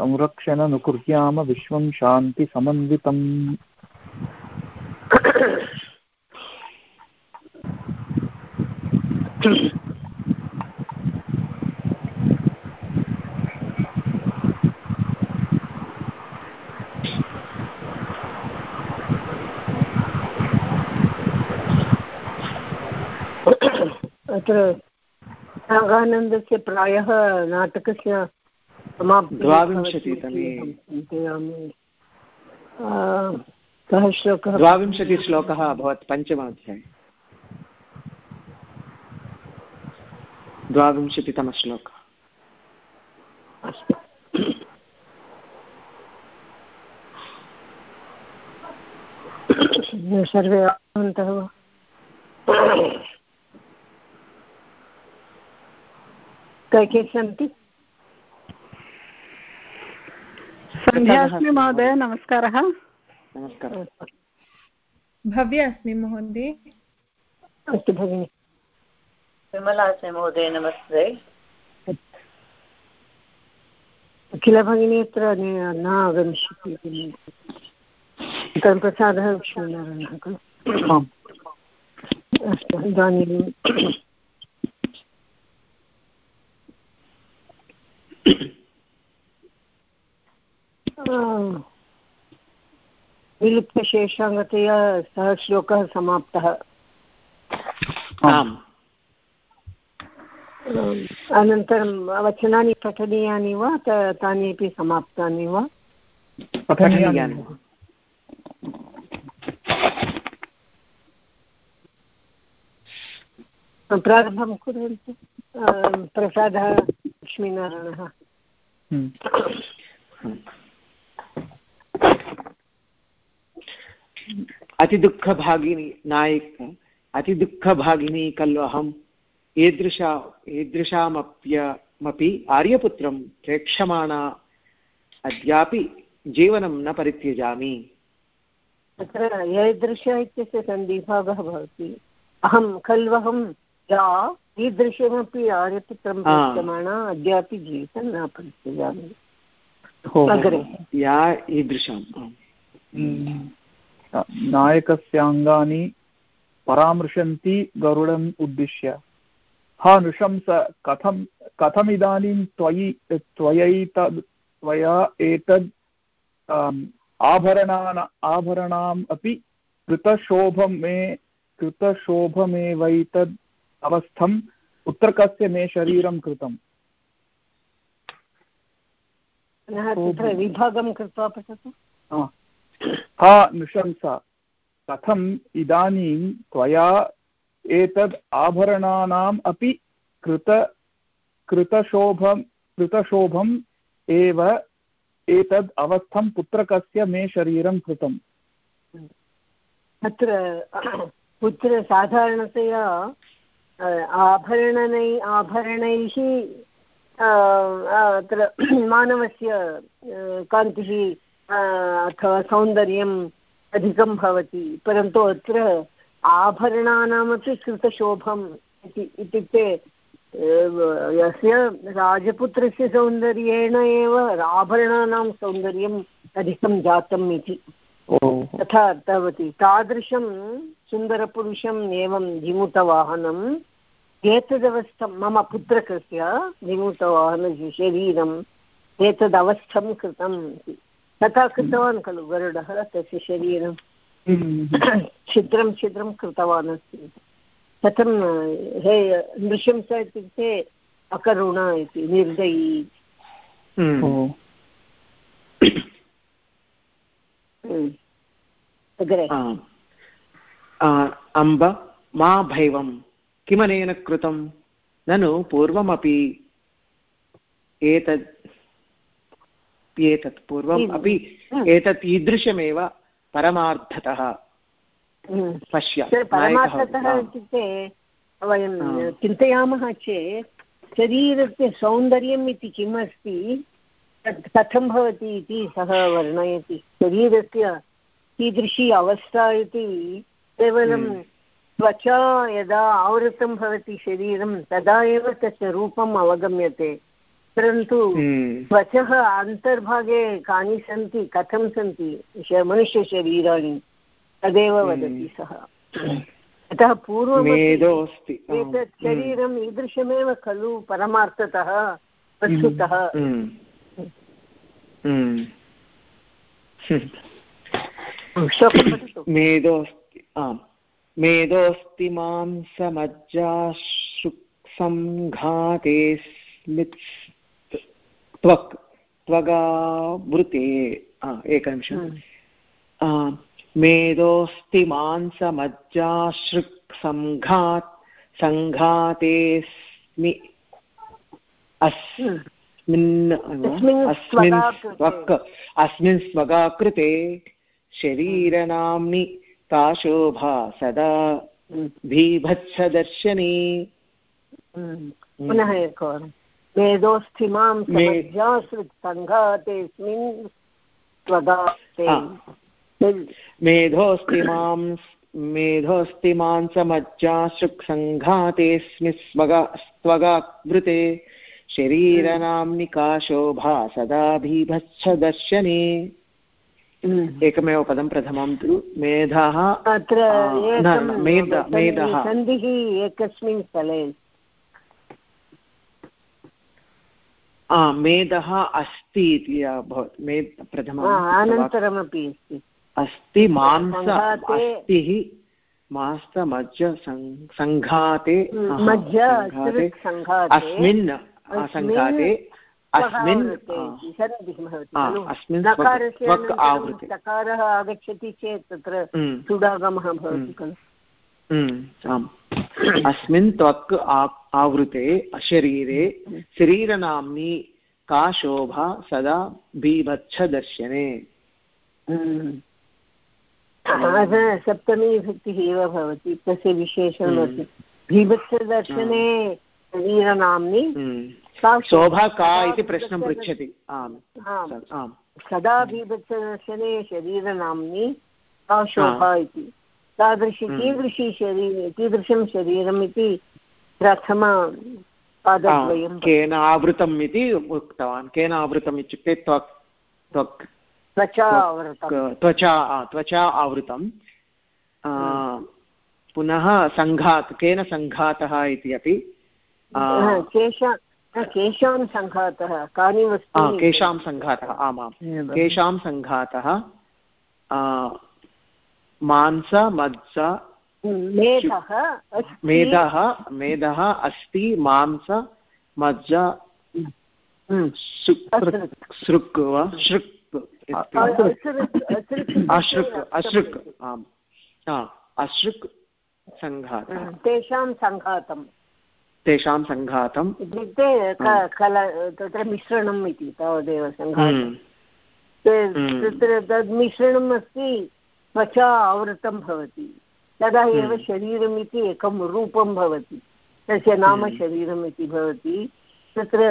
संरक्षणनुकुर्याम विश्वं शान्तिसमन्वितम् अत्र नागानन्दस्य प्रायः नाटकस्य द्वाविंशतितमे कः श्लोकः? द्वाविंशतिश्लोकः अभवत् पञ्चमाध्याये। द्वाविंशतितमश्लोकः अस्तु। सर्वे आगतवन्तः वा के के सन्ति? सन्ध्या अस्मि महोदय नमस्कारः। नमस्कारः। भव्य अस्मि महोदय। अस्तु भगिनि। विमला अस्मि महोदय नमस्ते। किल भगिनी अत्र न आगमिष्यति। प्रसादः लक्ष्मीनारायणः खलु अस्तु इदानीं विलुप्तशेषाङ्गतया सः श्लोकः समाप्तः। आम्। अनन्तरं वचनानि पठनीयानि वा? तानि अपि समाप्तानि वा? पठनीयानि। प्रारम्भं कुर्वन्तु। प्रसादः लक्ष्मीनारायणः। अतिदुःखभागिनी नायक अतिदुःखभागिनी खलु अहम् ईदृशा ईदृशामप्यमपि आर्यपुत्रं प्रेक्षमाणा अद्यापि जीवनं न परित्यजामि। तत्र ईदृश इत्यस्य सन्धिभागः भवति। अहं खल्वहं या ईदृशमपि आर्यपुत्रं प्रेक्षमाणा अद्यापि जीवितं न परित्यजामि। या ईदृशाम् नायकस्याङ्गानि परामृशन्ति गरुडम् उद्दिश्य। हा नृशंस कथं कथमिदानीं त्वयि त्वयैतद् त्वया एतद् आभरणान् आभरणाम् अपि कृतशोभं मे कृतशोभमेवैतद् अवस्थम् उत्तरकस्य मे शरीरं कृतम्। विभागं कृत्वा पठतु। हा नृशंस। कथम् इदानीं त्वया एतद् आभरणानाम् अपि कृत कृतशोभं कृतशोभम् एव एतद् अवस्थं पुत्रकस्य मे शरीरं कृतम्। अत्र पुत्र साधारणतया आभरणै आभरणैः अत्र मानवस्य कान्तिः अथवा सौन्दर्यम् अधिकं भवति परन्तु अत्र आभरणानामपि कृतशोभम् इति इत्युक्ते यस्य राजपुत्रस्य सौन्दर्येण एव आभरणानां सौन्दर्यम् अधिकं जातम् इति। तथा भवति तादृशं सुन्दरपुरुषम् एवं जिमूतवाहनम् एतदवस्थं मम पुत्रकस्य जिमूतवाहनस्य शरीरम् एतदवस्थं कृतम् इति। तथा कृतवान् खलु गरुडः तस्य शरीरं। छिद्रं छिद्रं कृतवान् अस्ति। कथं हे नृशंस इत्युक्ते अकरुण इति निर्दयी। अग्रे। अम्ब मा भैवं किमनेन कृतं ननु पूर्वमपि एतद् एतत् पूर्वम् अपि। एतत् ईदृशमेव परमार्थतः हम्म। पश्य परमार्थतः इत्युक्ते वयं। चिन्तयामः चेत् शरीरस्य सौन्दर्यम् इति किम् अस्ति तत् कथं भवति इति सः वर्णयति शरीरस्य कीदृशी अवस्था इति केवलं हम्म। त्वचा यदा आवृतं भवति शरीरं तदा एव तस्य रूपम् अवगम्यते परन्तु हम्म। त्वचः अन्तर्भागे कानि सन्ति कथं सन्ति मनुष्यशरीराणि तदेव हम्म। वदति सः अतः आम्। एतत् शरीरम् ईदृशमेव खलु परमार्थतः हम्म। हम्म। हम्म। पठतु मेधोऽस्ति आम् मेधोऽस्ति स्मित् त्वक् त्वगावृते आ, एकनिमिषम्. आ, मेधोऽस्ति मांसमज्जाश्रुक्सङ्घात् सङ्घातेऽस्मि अस्मिन् अस्मिन् अस्मिन् स्वगाकृते। स्वक् अस्मिन् स्वगाकृते शरीरनाम्नि का शोभा सदा भीभत्सदर्शनी। पुनः एकवारं मेधोऽस्थिमां मे- समज्जाश्रुत्सङ्घातेऽस्मिन् स्वगाते आ. मेधोऽस्ति माँ मेधोऽस्ति मांसमज्जाशृक्सङ्घातेऽस्मि स्वगा स्वगावृते। शरीरनाम्नि का शोभा सदा भीभत्सदर्शनी एकमेव पदं प्रथमं तु मेधः। अत्र मेधः। सन्धिः एकस्मिन् स्थले आ, मेधः अस्ति इति अभवत् मे प्रथमं अनन्तरमपि अस्ति। अस्ति मांस अस्तिः मांसमज्ज सङ्- सङ्घाते सङ्घाते अस्मिन् सङ्घाते अस्मिन् अस्मिन् आवृते आगच्छति चेत् तत्र हम्म, सुडागमः भवति हम्म। खलु। हम्म, आम्। अस्मिन् त्वक् आवृते अशरीरे शरीरनाम्नि का शोभा सदा बीभत्सदर्शने। हम्म। सप्तमी विभक्तिः एव भवति तस्य विशेषणमस्ति भीभत्सदर्शने शरीरनाम्नि हम्म। शोभा का इति प्रश्नं पृच्छति। आम्। सदा भीभत्सदर्शने शरीरनाम्नि का शोभा इति। तादृशी हम्म। कीदृशी शरीर कीदृशं शरीरम् इति प्रथम पादद्वयं केन आवृतम् इति उक्तवान्। केन आवृतम् इत्युक्ते त्वक् त्वक् त्वचा त्वचा आवृतं पुनः सङ्घात् केन सङ्घातः इति अपि? केशां सङ्घातः कानि केषां सङ्घातः आमां। केषां सङ्घातः मांस मत्स मेधः मेधः मेधः अस्ति मांस मज्ज। सृक् वा? शृक् अशृक् अशृक् आम्। अशृक् सङ्घातः। तेषां सङ्घातम्। तेषां सङ्घातम्। इत्युक्ते कल तत्र मिश्रणम् इति तावदेव हम्म, ते- हम्म। तत्र तद् मिश्रणम् अस्ति। त्वचा आवृतं भवति तदा एव हम्म। शरीरमिति एकं रूपं भवति तस्य नाम हम्म। शरीरम् इति भवति तत्र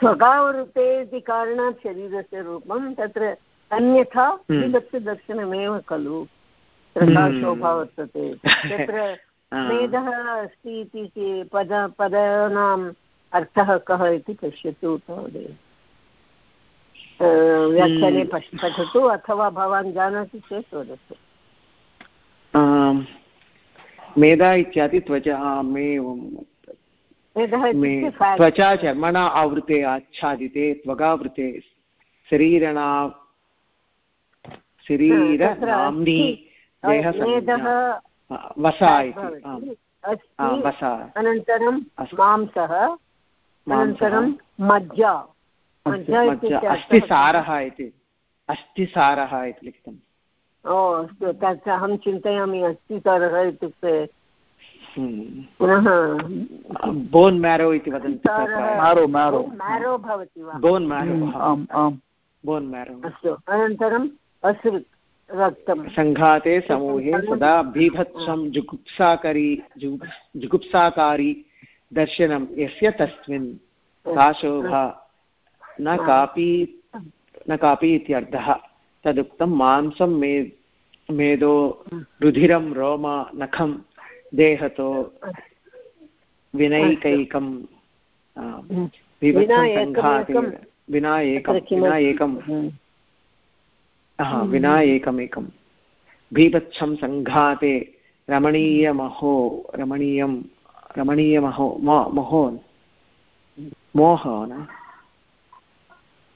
त्वगावृते इति कारणात् शरीरस्य रूपं तत्र अन्यथा हम्म। विभक्ति दर्शनमेव खलु तथा हम्म। शोभा वर्तते तत्र आ, अस्ति इति पद पदानाम् अर्थः कः इति पश्यतु तावदेव व्याख्याने पठतु अथवा भवान् जानाति चेत् वदतु मेधा इत्यादि त्वचा मे. त्वचा चर्मणा आवृते आच्छादिते त्वगावृते शरीरणा शरीरनाम्नि देहसंज्ञा वसा इति वसा अनन्तरं मांसः, अनन्तरं मज्जा अस्तु, मज्जा मज्ज, इत्युक्ते अस्ति अर्थः सारः इति। अस्ति सारः इति लिखितम्। ओ अस्तु तत् अहं चिन्तयामि अस्ति तरः इत्युक्ते पुनः बोन् म्यारो इति वदन्ति मारो मारो म्यारो भवति वा? बोन् म्यारो आम् आम्। बोन् म्यारो। अस्तु अनन्तरम् असृत् रक्तं सङ्घाते समूहे सदा बीभत्सं जुगुप्साकरी जुगुप्साकारी दर्शनं यस्य तस्मिन्। सा शोभा न कापि न कापि इत्यर्थः तदुक्तं मांसं मे मेदो रुधिरं रोम नखं देहतो विनैकैकं विना एकं विना एकं विना एकमेकं बीभत्सं सङ्घाते रमणीयमहो रमणीयं रमणीयमहो महो मोह न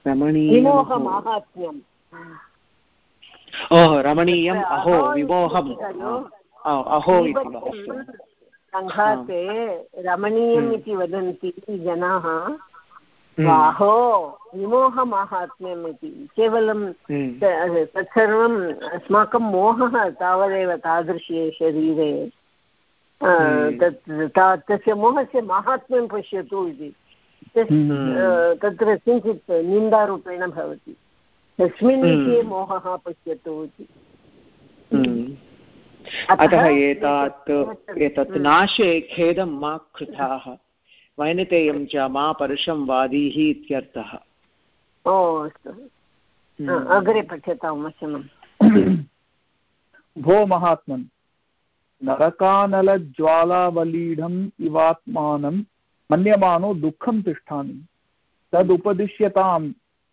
रमणीयमाहात्म्यम् ओह रमणीयम् अहो विमोहम्। अहो सङ्घाते रमणीयम् इति वदन्ति जनाः। अहो विमोहमाहात्म्यम् इति। केवलं तत्सर्वम् अस्माकं मोहः तावदेव तादृशे शरीरे। तत् तस्य मोहस्य माहात्म्यं पश्यतु इति। तत्र किञ्चित् निन्दारूपेण भवति। तस्मिन् विषये मोहः पश्यतु इति। अतः एतात् एतत् नाशे खेदं मा कृताः। वैनतेयं च मा परुषं वादीः इत्यर्थः। ओ अस्तु। अग्रे पठ्यतां वचनं भो महात्मन्। नरकानलज्वालावलीढम् इवात्मानं मन्यमानो दुःखं तिष्ठामि। तदुपदिश्यतां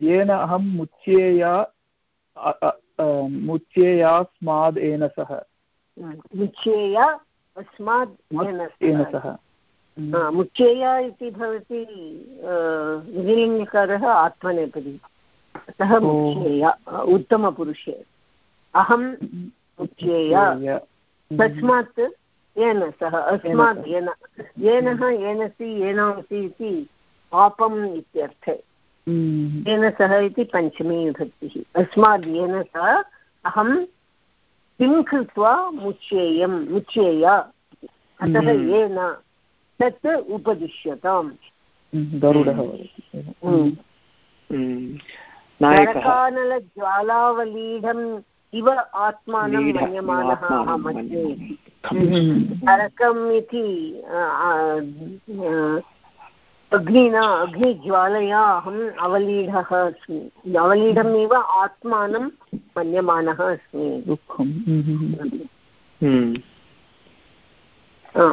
येन अहं मुच्येया मुच्येयास्मादेन सह। मुच्येय अस्मात् येन सह। मुच्येय इति भवति विलिङ्गकारः आत्मनेपदी। अतः मुच्येय उत्तमपुरुषे। अहं मुच्येय। तस्मात् येन सह अस्मात् येन येनः येनसि येनांसि इति पापम् इत्यर्थे। येन सह इति पञ्चमी विभक्तिः। अस्मात् येन सह अहं किं कृत्वा मुच्येयं मुच्येय? अतः येन तत् उपदिश्यताम्। नरकानलज्वालावलीढम् इव आत्मानं मन्यमानः अहमस्मि नरकम् इति अग्निना अग्निज्वालया अहम् अवलीढः अस्मि। अवलीढमेव आत्मानं मन्यमानः अस्मि।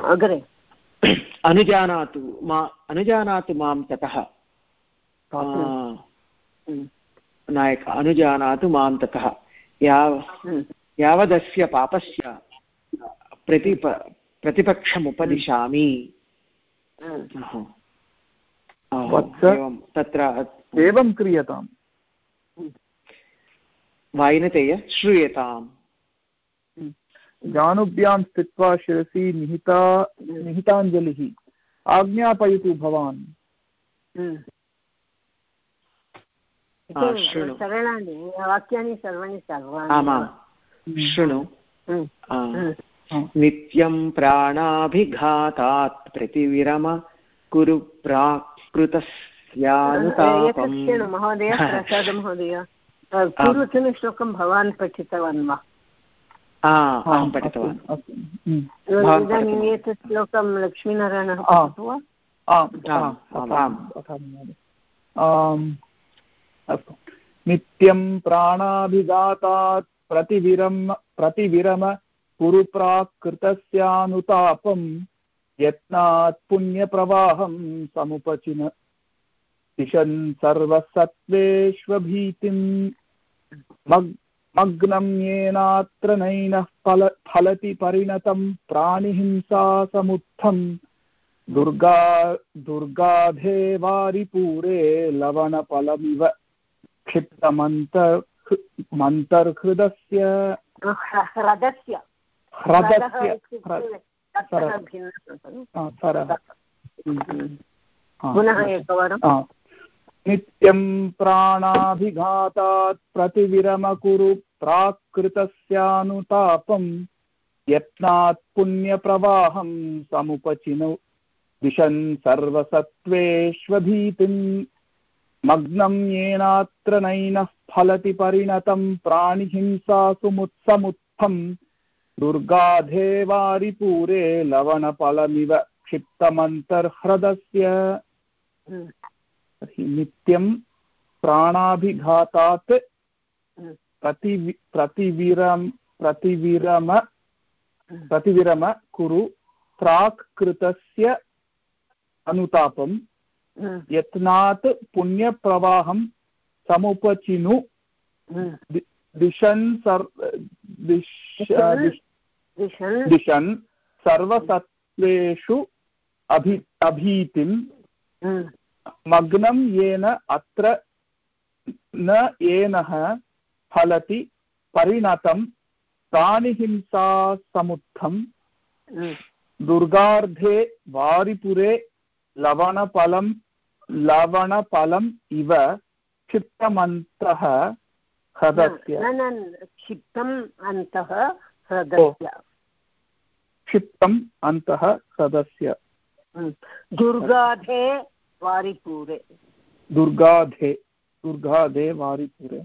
अग्रे। अनुजानातु मा अनुजानातु माँ ततः। नायक अनुजानातु माँ ततः। याव यावदस्य पापस्य प्रतिप प्रतिपक्षमुपदिशामि। तत्र एवं क्रियताम्। वायनतेय श्रूयताम्। जानुभ्यां स्थित्वा शिरसि निहिता निहिताञ्जलिः। आज्ञापयतु भवान्। सरलानि वाक्यानि सर्वाणि सर्वाणि। आमां शृणु। नित्यं प्राणाभिघातात् प्रतिविरम कुरु प्राकृतस्यानुतापम्। महोदय प्रसाद महोदय। पूर्वतनश्लोकं भवान् पठितवान् वा? अहं पठितवान्। इदानीम् एतत् श्लोकं लक्ष्मीनारायणः पठतु वा? अस्तु। नित्यं प्राणाभिघातात् प्रतिविरम प्रतिविरम कुरु प्राकृतस्यानुतापम् यत्नात् पुण्यप्रवाहं समुपचिन। दिशन् सर्वसत्त्वेष्वभीतिं मग् मग्नं येनात्र नैनः फल फलति परिणतं प्राणिहिंसा दुर्गा दुर्गाधे वारिपूरे लवणफलमिव। क्षिप्तमन्तर् मन्तर्हृदस्य ह्रदस्य। ह्रदस्य। पुनः एकवारं नित्यं प्राणाभिघातात् प्रतिविरम कुरु प्राकृतस्यानुतापम् यत्नात् पुण्यप्रवाहं समुपचिनु। दिशन् सर्वसत्त्वेष्वभीतिम् मग्नं येनात्र नैनः फलति परिणतं प्राणिहिंसासु मुत्समुत्थम् दुर्गाधे वारिपूरे लवणफलमिव क्षिप्तमन्तर्ह्रदस्य। तर्हि नित्यं प्राणाभिघातात् प्रतिवि प्रतिविरम प्रतिविरम प्रतिविरम कुरु प्राक् कृतस्य अनुतापं यत्नात् पुण्यप्रवाहं समुपचिनु। दि- दिशन् सर् दिश दिश- दिशन्। दिशन् सर्वसत्त्वेषु अभि अभीतिं मग्नं येन अत्र न येनः फलति परिणतं प्राणिहिंसासमुत्थं दुर्गार्धे वारिपुरे लवणफलं लवणफलम् इव क्षिप्तमन्तः क्षिप्तम् अन्तः हृदस्य। क्षिप्तम् अन्तः ह्रदस्य दुर्गाधे वारिपूरे। दुर्गाधे दुर्गाधे वारिपुरे।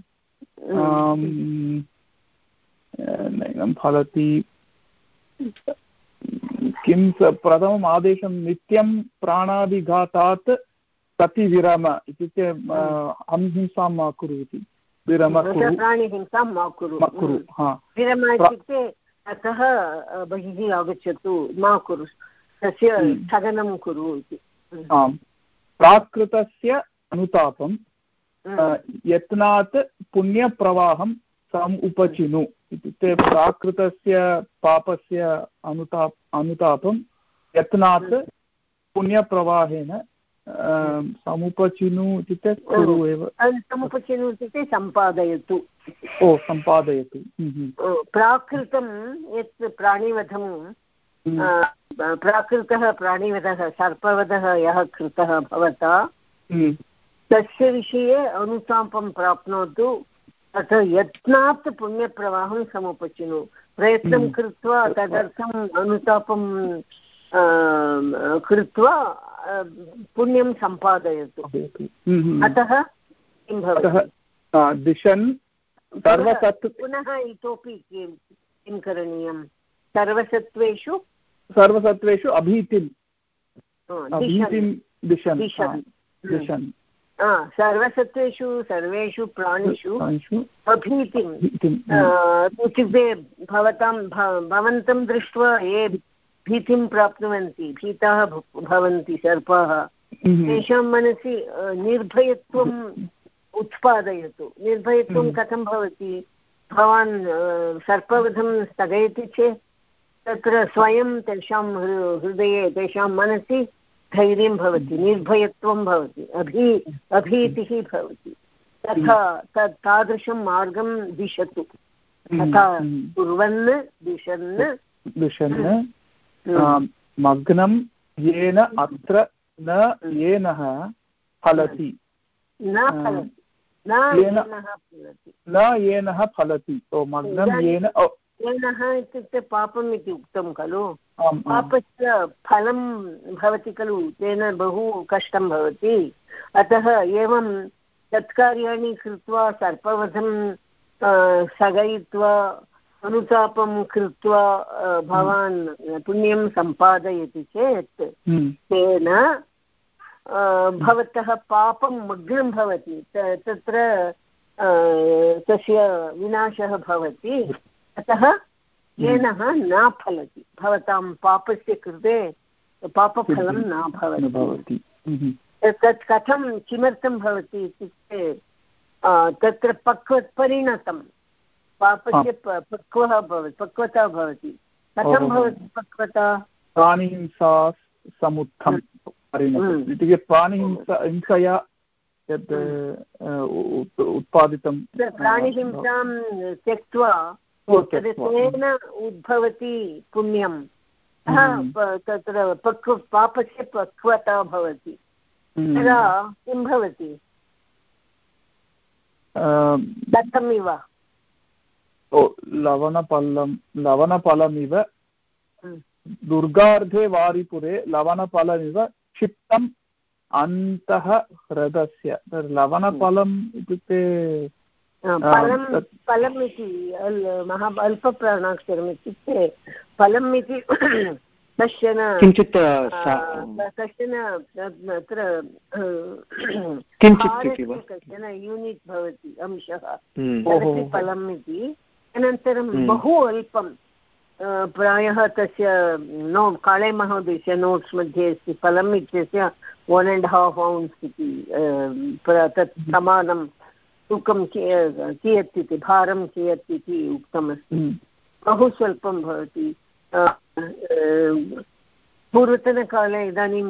नैनं फलति। किं प्रथमम् आदेशं नित्यं प्राणादिघातात् प्रतिविरम इत्युक्ते अ, अहिंसां मा कुरु इति विरम प्राणिहिंसां मा कुरु। मा कुरु हा। विरम इत्युक्ते अतः बहिः आगच्छतु मा कुरु। तस्य हम्म। स्थगनं कुरु इति। आम्। प्राकृतस्य अनुतापं हम्म. यत्नात् पुण्यप्रवाहं सम् उपचिनु। इत्युक्ते प्राकृतस्य पापस्य अनुताप अनुतापं यत्नात् पुण्यप्रवाहेन अ, समुपचिनु इत्युक्ते कुरु एव। समुपचिनु इत्युक्ते सम्पादयतु ओ सम्पादयतु हम्म, हम्म, प्राकृतं यत् प्राणिवधं हम्म, प्राकृतः प्राणिवधः सर्पवधः यः कृतः भवता तस्य विषये अनुतापं प्राप्नोतु। अथ यत्नात् पुण्यप्रवाहं समुपचिनु। प्रयत्नं. कृत्वा तदर्थम् अनुतापं कृत्वा अ, पुण्यं सम्पादयतु। सम्पादयतु हम्म, हम्म. अतः किं भवति? दिशन् सर्वसत् पुनः इतोपि किं किं करणीयं? सर्वसत्त्वेषु? सर्वसत्त्वेषु अभीतिम् अभीतिं दिशन्। दिशन्। सर्वसत्त्वेषु सर्वेषु प्राणिषु प्राणिषु अभीतिम् इत्युक्ते भवतां भवन्तं दृष्ट्वा ये भीतिं प्राप्नुवन्ति भीताः भवन्ति सर्पाः। हम्म, तेषां मनसि निर्भयत्वम् उत्पादयतु। निर्भयत्वं हम्म. कथं भवति? भवान् सर्पवधं स्थगयति चेत् तत्र स्वयं तेषां हृदये तेषां मनसि धैर्यं भवति निर्भयत्वं भवति अभी अभीतिः भवति। तथा तत् तादृशं मार्गं दिशतु। तथा हम्म. कुर्वन् दिशन्। दिशन्। हम्म. मग्नं येन अत्र न येनः फलति न येन- फलति ओ मग्नं येन येनः इत्युक्ते पापम् इति उक्तं खलु पापस्य फलं भवति खलु तेन बहु कष्टं भवति अतः एवं तत्कार्याणि कृत्वा सर्पवधं स्थगयित्वा अनुतापं कृत्वा भवान् पुण्यं सम्पादयति चेत् हम्म, तेन भवतः पापं मग्नं भवति। तत्र तस्य विनाशः भवति। अतः येनः न फलति। भवतां पापस्य कृते पापफलं न भवति। हम्म, तत् कथं किमर्थं भवति इत्युक्ते तत्र पक्व परिणतं पापस्य पक्वः भवति पक्वता भवति। कथं भवति पक्वता? प्राणिहिंसा समुत्थं. इत्युक्ते प्राणिहिंसा हिंसया उत्- उत्पादितं प्राणिहिंसां त्यक्त्वा. तेन उद्भवति पुण्यं। तत्र पक्व पापस्य पक्वता भवति. तदा किं भवति? दत्तमिव ओ लवणफलं लवणफलमिव दुर्गार्धे वारिपुरे लवणफलमिव क्षिप्तम् अन्तः ह्रदस्य लवणफलम् इत्युक्ते फलं फलम् इति महा अल्पप्राणाक्षरम् इत्युक्ते फलम् इति कश्चन किञ्चित् कश्चन अत्र किञ्चित् कश्चन यूनिट् भवति अंशः। फलम् इति अनन्तरं हम्म। बहु अल्पं प्रायः तस्य नो काळे महोदयस्य नोट्स् मध्ये अस्ति फलम् इत्यस्य वन् अण्ड् हाफ् औन्स् इति तत् समानं तूकं कियत् इति भारं कियत् इति उक्तमस्ति हम्म। बहु स्वल्पं भवति पूर्वतनकाले इदानीं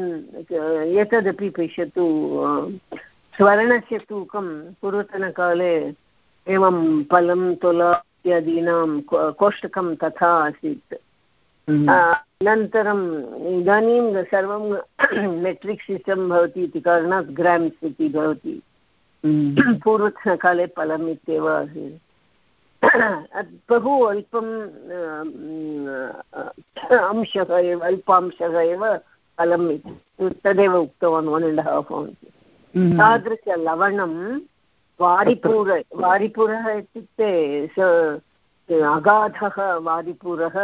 एतदपि पश्यतु स्वर्णस्य तूकं पूर्वतनकाले एवं फलं तुला इत्यादीनां कोष्टकं तथा आसीत्। हम्म। अनन्तरम् इदानीं सर्वं मेट्रिक् सिस्टम् भवति इति कारणात् ग्राम्स् इति भवति। हम्म। पूर्वतनकाले फलम् इत्येव आसीत्। बहु अल्पं अंशः एव अल्पांशः एव फलम् इति। तदेव उक्तवान् वन् अण्ड् हाफ् औन्स् तादृशलवणं वारिपूर वारिपुरः इत्युक्ते स अगाधः वारिपुरः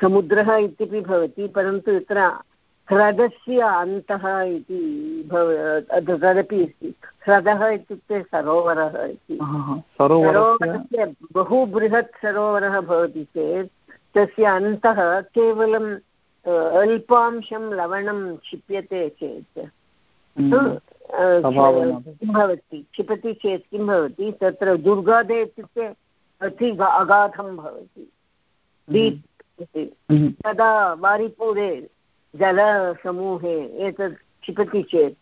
समुद्रः इत्यपि भवति परन्तु तत्र ह्रदस्य अन्तः इति भव तदपि अस्ति ह्रदः इत्युक्ते सरोवरः इति सरोवरस्य बहु बृहत् सरोवरः भवति चेत् तस्य अन्तः केवलं अल्पांशं लवणं क्षिप्यते चेत्। किं भवति? क्षिपति चेत् किं भवति? तत्र दुर्गादे इत्युक्ते अति अगाधं भवति। डीप् इति। हम्म। तदा वारिपूरे जलसमूहे एतत् क्षिपति चेत्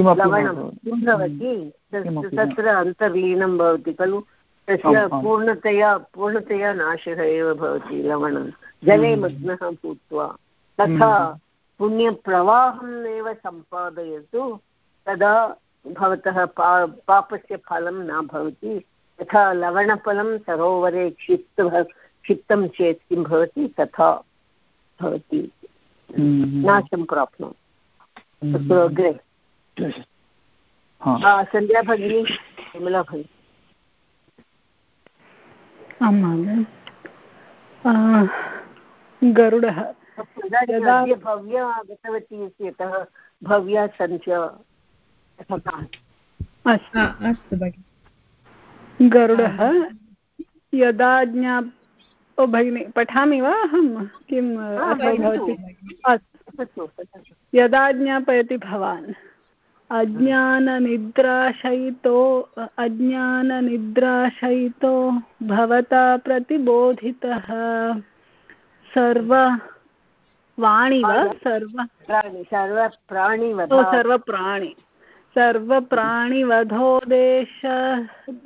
लवणं किं भवति तत्र अन्तर्लीनं भवति खलु। तस्य पूर्णतया पूर्णतया नाशः एव भवति लवणं। जले हम्म। मग्नः भूत्वा। तथा पुण्यप्रवाहम् एव सम्पादयतु तदा भवतः पा पापस्य फलं न भवति यथा लवणफलं सरोवरे क्षिप्त क्षिप्तं चेत् किं भवति तथा भवति। हम्म। नाशं प्राप्नोति तत्र अग्रे। सन्ध्या भगिनी विमला भगिनी। आं महोदय। गरुडः। भव्या आगतवती अस्ति यतः भव्या सन्ध्या अस्तु भगिनि। गरुडः यदा ज्ञा ओ भगिनि पठामि वा अहं? किं भवति? अस्तु यदा ज्ञापयति भवान् अज्ञाननिद्राशयितो अज्ञाननिद्राशयितो भवता प्रतिबोधितः। सर्व वाणि वा सर्व सर्वप्राणि सर्वप्राणि। सर्वप्राणिवधोदेश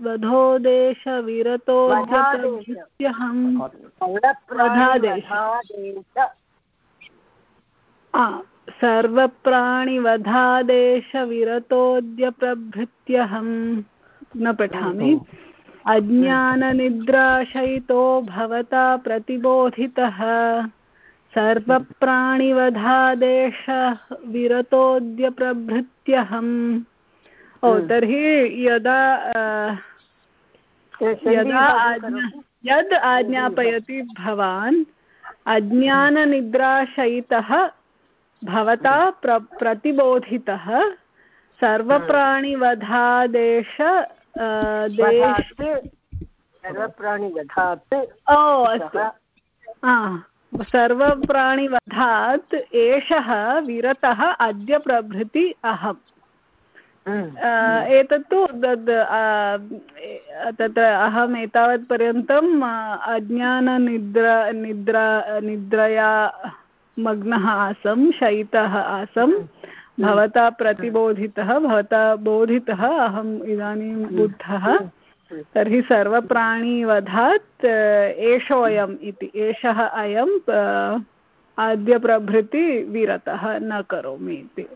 वधोदेशविरतो सर्वप्राणिवधादेशविरतोऽद्य प्रभृत्यहं न पठामि। अज्ञाननिद्राशयितो भवता प्रतिबोधितः। सर्वप्राणिवधादेश विरतोऽद्य प्रभृत्यहम् ओ हम्म। तर्हि यदा यदा यद् आज्ञापयति भवान् अज्ञाननिद्राशयितः भवता प्र प्रतिबोधितः सर्वप्राणिवधादेश देश सर्वप्राणिवधात् ओ अस्तु। सर्वप्राणिवधात् एषः विरतः अद्य प्रभृति अहम्। एतत्तु तद् तत्र अहम् एतावत्पर्यन्तम् अज्ञाननिद्रा निद्रा निद्रया मग्नः आसं शयितः आसं भवता प्रतिबोधितः भवता बोधितः अहम् इदानीं बुद्धः। तर्हि सर्वप्राणिवधात् एषोऽयम् इति एषः अयम् आद्य प्रभृति विरतः न करोमि इति।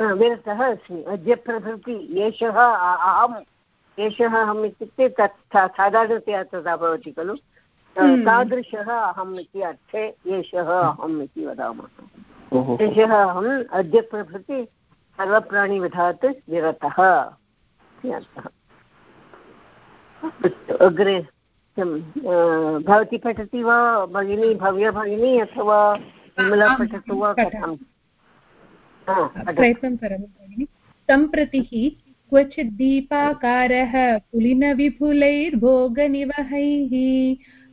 विरतः अस्मि। अद्य प्रभृति एषः अहम् एषः अहम् इत्युक्ते तत् साधारणतया तथा भवति खलु। हम्म। तादृशः अहम् इति अर्थे एषः अहम् इति वदामः। एषः अहम् अद्य प्रभृति सर्वप्राणिवधात् विरतः इति अर्थः। अग्रे भवती पठति वा भगिनी भव्य भगिनी अथवा विमला पठतु वा। कथं प्रयत्नं करोमि भगिनि। सम्प्रतिः क्वचित् दीपाकारः पुलिनविपुलैर्भोगनिवहैः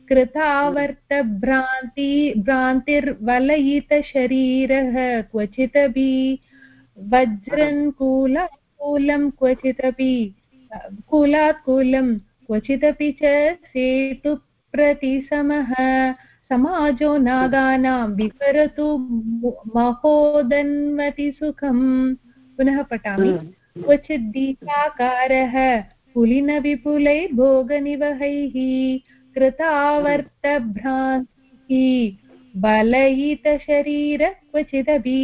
कृतावर्तभ्रान्ति भ्रान्तिर्वलयितशरीरः क्वचिदपि वज्रन्कूलाकूलं क्वचिदपि कूलात् कूलं क्वचिदपि च सेतुप्रतिसमः समाजो नागानां विकरतु महोदन्वति सुखम् पुनः पठामि। क्वचित् दीपाकारः पुलिनविपुलैः भोगनिवहैः कृतावर्तभ्रान्तिः बलयितशरीर क्वचिदपि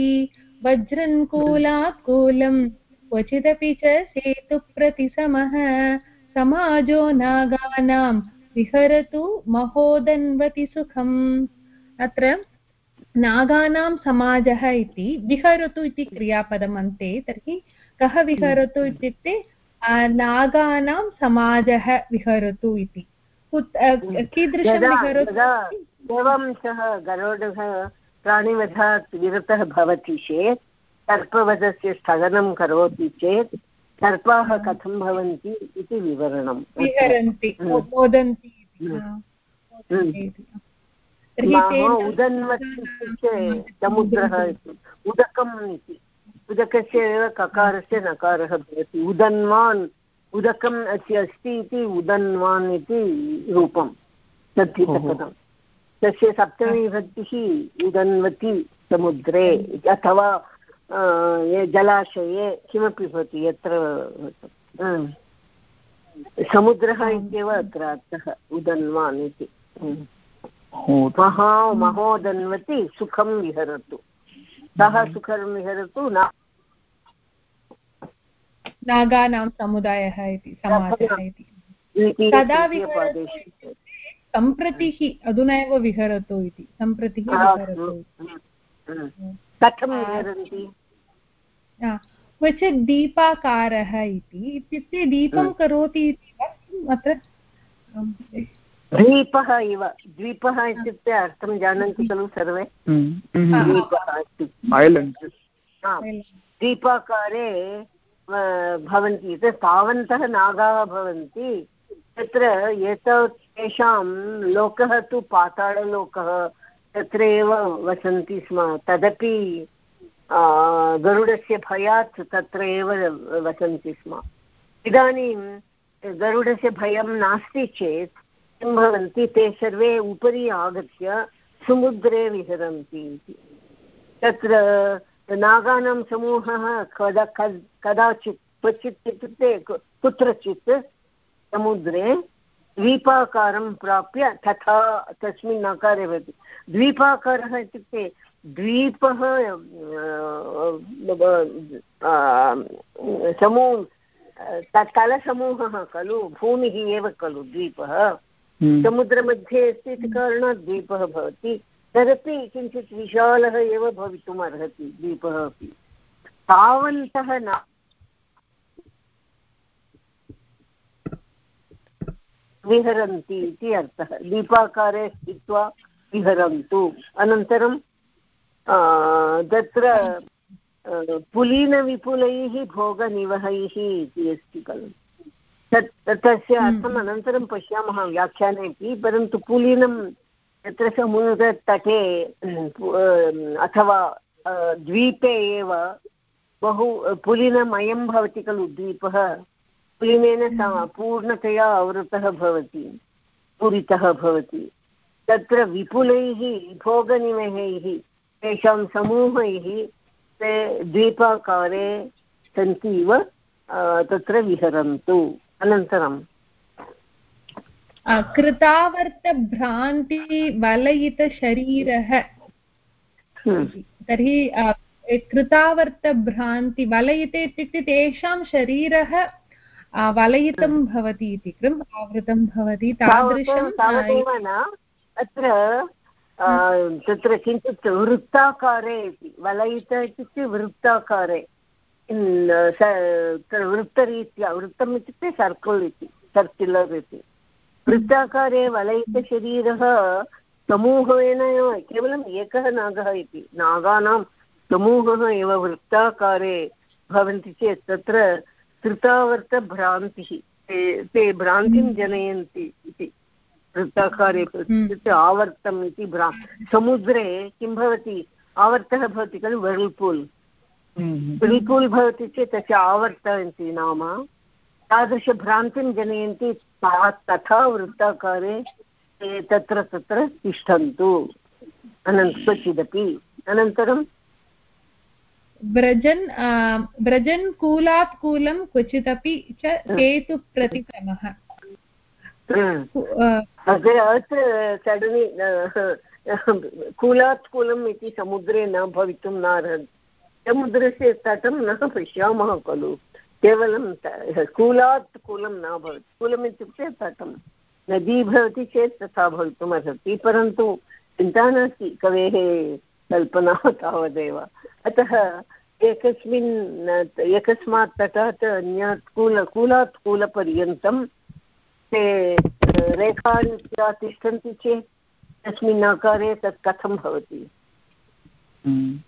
वज्रन्कूलात् कूलं क्वचिदपि च सेतुप्रतिसमः समाजो नागानां विहरतु महोदन्वति सुखम्। अत्र नागानां समाजः इति विहरतु इति क्रियापदम् अन्ते तर्हि कः विहरतु इत्युक्ते नागानां समाजः विहरतु इति। कीदृशं यदा विहरतु एवं सः गरुडः प्राणिवधात् विरतः भवति चेत् सर्पवधस्य स्थगनं करोति चेत् सर्पाः कथं भवन्ति इति विवरणम् विहरन्ति हम्म। मोदन्ति हम्म। हा, तेन उदन्वत् इत्युक्ते समुद्रः इति। उदकम् इति। उदकस्य एव ककारस्य नकारः भवति। उदन्वान् उदकम् अस्य अस्ति इति उदन्वान् इति रूपं तद्धितपदम् तस्य सप्तमी विभक्तिः उदन्वति समुद्रे अथवा जलाशये किमपि भवति यत्र समुद्रः इत्येव अत्र अर्थः उदन्वान् इति। हम्म। महा महोदन्वति सुखं विहरतु। सः सुखं विहरतु न नागानां समुदायः इति समाजः इति। सम्प्रतिः अधुना एव विहरतु इति। सम्प्रतिः हा, विहरतु हम्म, हम्म। कथं विहरन्ति? हा, क्वचित् दीपाकारः इति इत्युक्ते दीपं हम्म। करोति इति वा? अत्र? अम्, द्वीपः इव द्वीपः इत्युक्ते अर्थं जानन्ति खलु सर्वे? द्वीपः इत्युक्ते। ऐलण्ड् हा, दीपाकारे भवन्ति यत् तावन्तः नागाः भवन्ति तत्र एतावत् तेषां लोकः तु पाताळलोकः तत्र एव वसन्ति स्म तदपि गरुडस्य भयात् तत्र एव वसन्ति स्म। इदानीं गरुडस्य भयं नास्ति चेत् किं भवन्ति, ते सर्वे उपरि आगत्य समुद्रे विहरन्ति इति। तत्र नागानां समूहः कदा कदाचित्, क्वचित् इत्युक्ते कुत्रचित् समुद्रे द्वीपाकारं प्राप्य तथा तस्मिन् आकारे भवति। द्वीपाकारः इत्युक्ते द्वीपः समू तलसमूहः खलु भूमिः एव खलु द्वीपः। समुद्रमध्ये अस्ति कारणात् द्वीपः भवति। तदपि किञ्चित् विशालः एव भवितुम् अर्हति द्वीपः अपि। तावन्तः न। विहरन्ति इति अर्थः। दीपाकारे स्थित्वा विहरन्तु। अनन्तरं तत्र पुलीनविपुलैः भोगनिवहैः इति अस्ति खलु। तत् तस्य अर्थम् अनन्तरं पश्यामः व्याख्यानेपि परन्तु पुलीनं तत्र समुद्रतटे अथवा द्वीपे एव बहु पुलिनमयं भवति खलु द्वीपः। पुलिनेन सम पूर्णतया आवृतः भवति पूरितः भवति। तत्र विपुलैः भोगनिवहैः तेषां समूहैः ते द्वीपाकारे सन्ति इव तत्र विहरन्तु। अनन्तरं कृतावर्तभ्रान्तिवलयितशरीरः। हम्म, तर्हि कृतावर्तभ्रान्ति वलयिते इत्युक्ते तेषां शरीरः वलयितं भवति इति किम् आवृतं भवति तादृशं अत्र तत्र किञ्चित् वृत्ताकारे इति, वलयित इत्युक्ते वृत्ताकारे वृत्तरीत्या, वृत्तम् इत्युक्ते सर्कल् इति सर्क्युलर् इति। वृत्ताकारे वलयितशरीरः समूहेन एव, केवलम् एकः नागः इति, नागानां समूहः एव वृत्ताकारे भवन्ति चेत् तत्र कृतावर्तभ्रान्तिः, ते ते भ्रान्तिं जनयन्ति इति। वृत्ताकारे इत्युक्ते आवर्तम् इति भ्रा समुद्रे किं भवति? आवर्तः भवति खलु वर्ल्पूल् वर्ल्पूल् भवति चेत् तस्य आवर्तयन्ति नाम। तादृशभ्रान्तिं जनयन्ति तथा वृत्ताकारे ते तत्र तत्र तिष्ठन्तु। क्वचिदपि अनन्तरं व्रजन् व्रजन् कूलात् कूलं क्वचिदपि च केतुप्रतिक्रमः। कु- आ, अग्रे अत्र सडनि कूलात् कूलम् इति समुद्रे न भवितुं न अर्हति समुद्रस्य तटं न पश्यामः खलु। केवलं कूलात् कूलं न भवति। कूलम् इत्युक्ते तटं। नदी भवति चेत् तथा भवितुम् अर्हति परन्तु चिन्ता नास्ति कवेः कल्पना तावदेव। अतः एकस्मिन् एकस्मात् तटात् अन्यात् कूल कूलात् कूलपर्यन्तं ते रेखारीत्या तिष्ठन्ति चेत् तस्मिन् आकारे तत् कथं भवति? हम्म।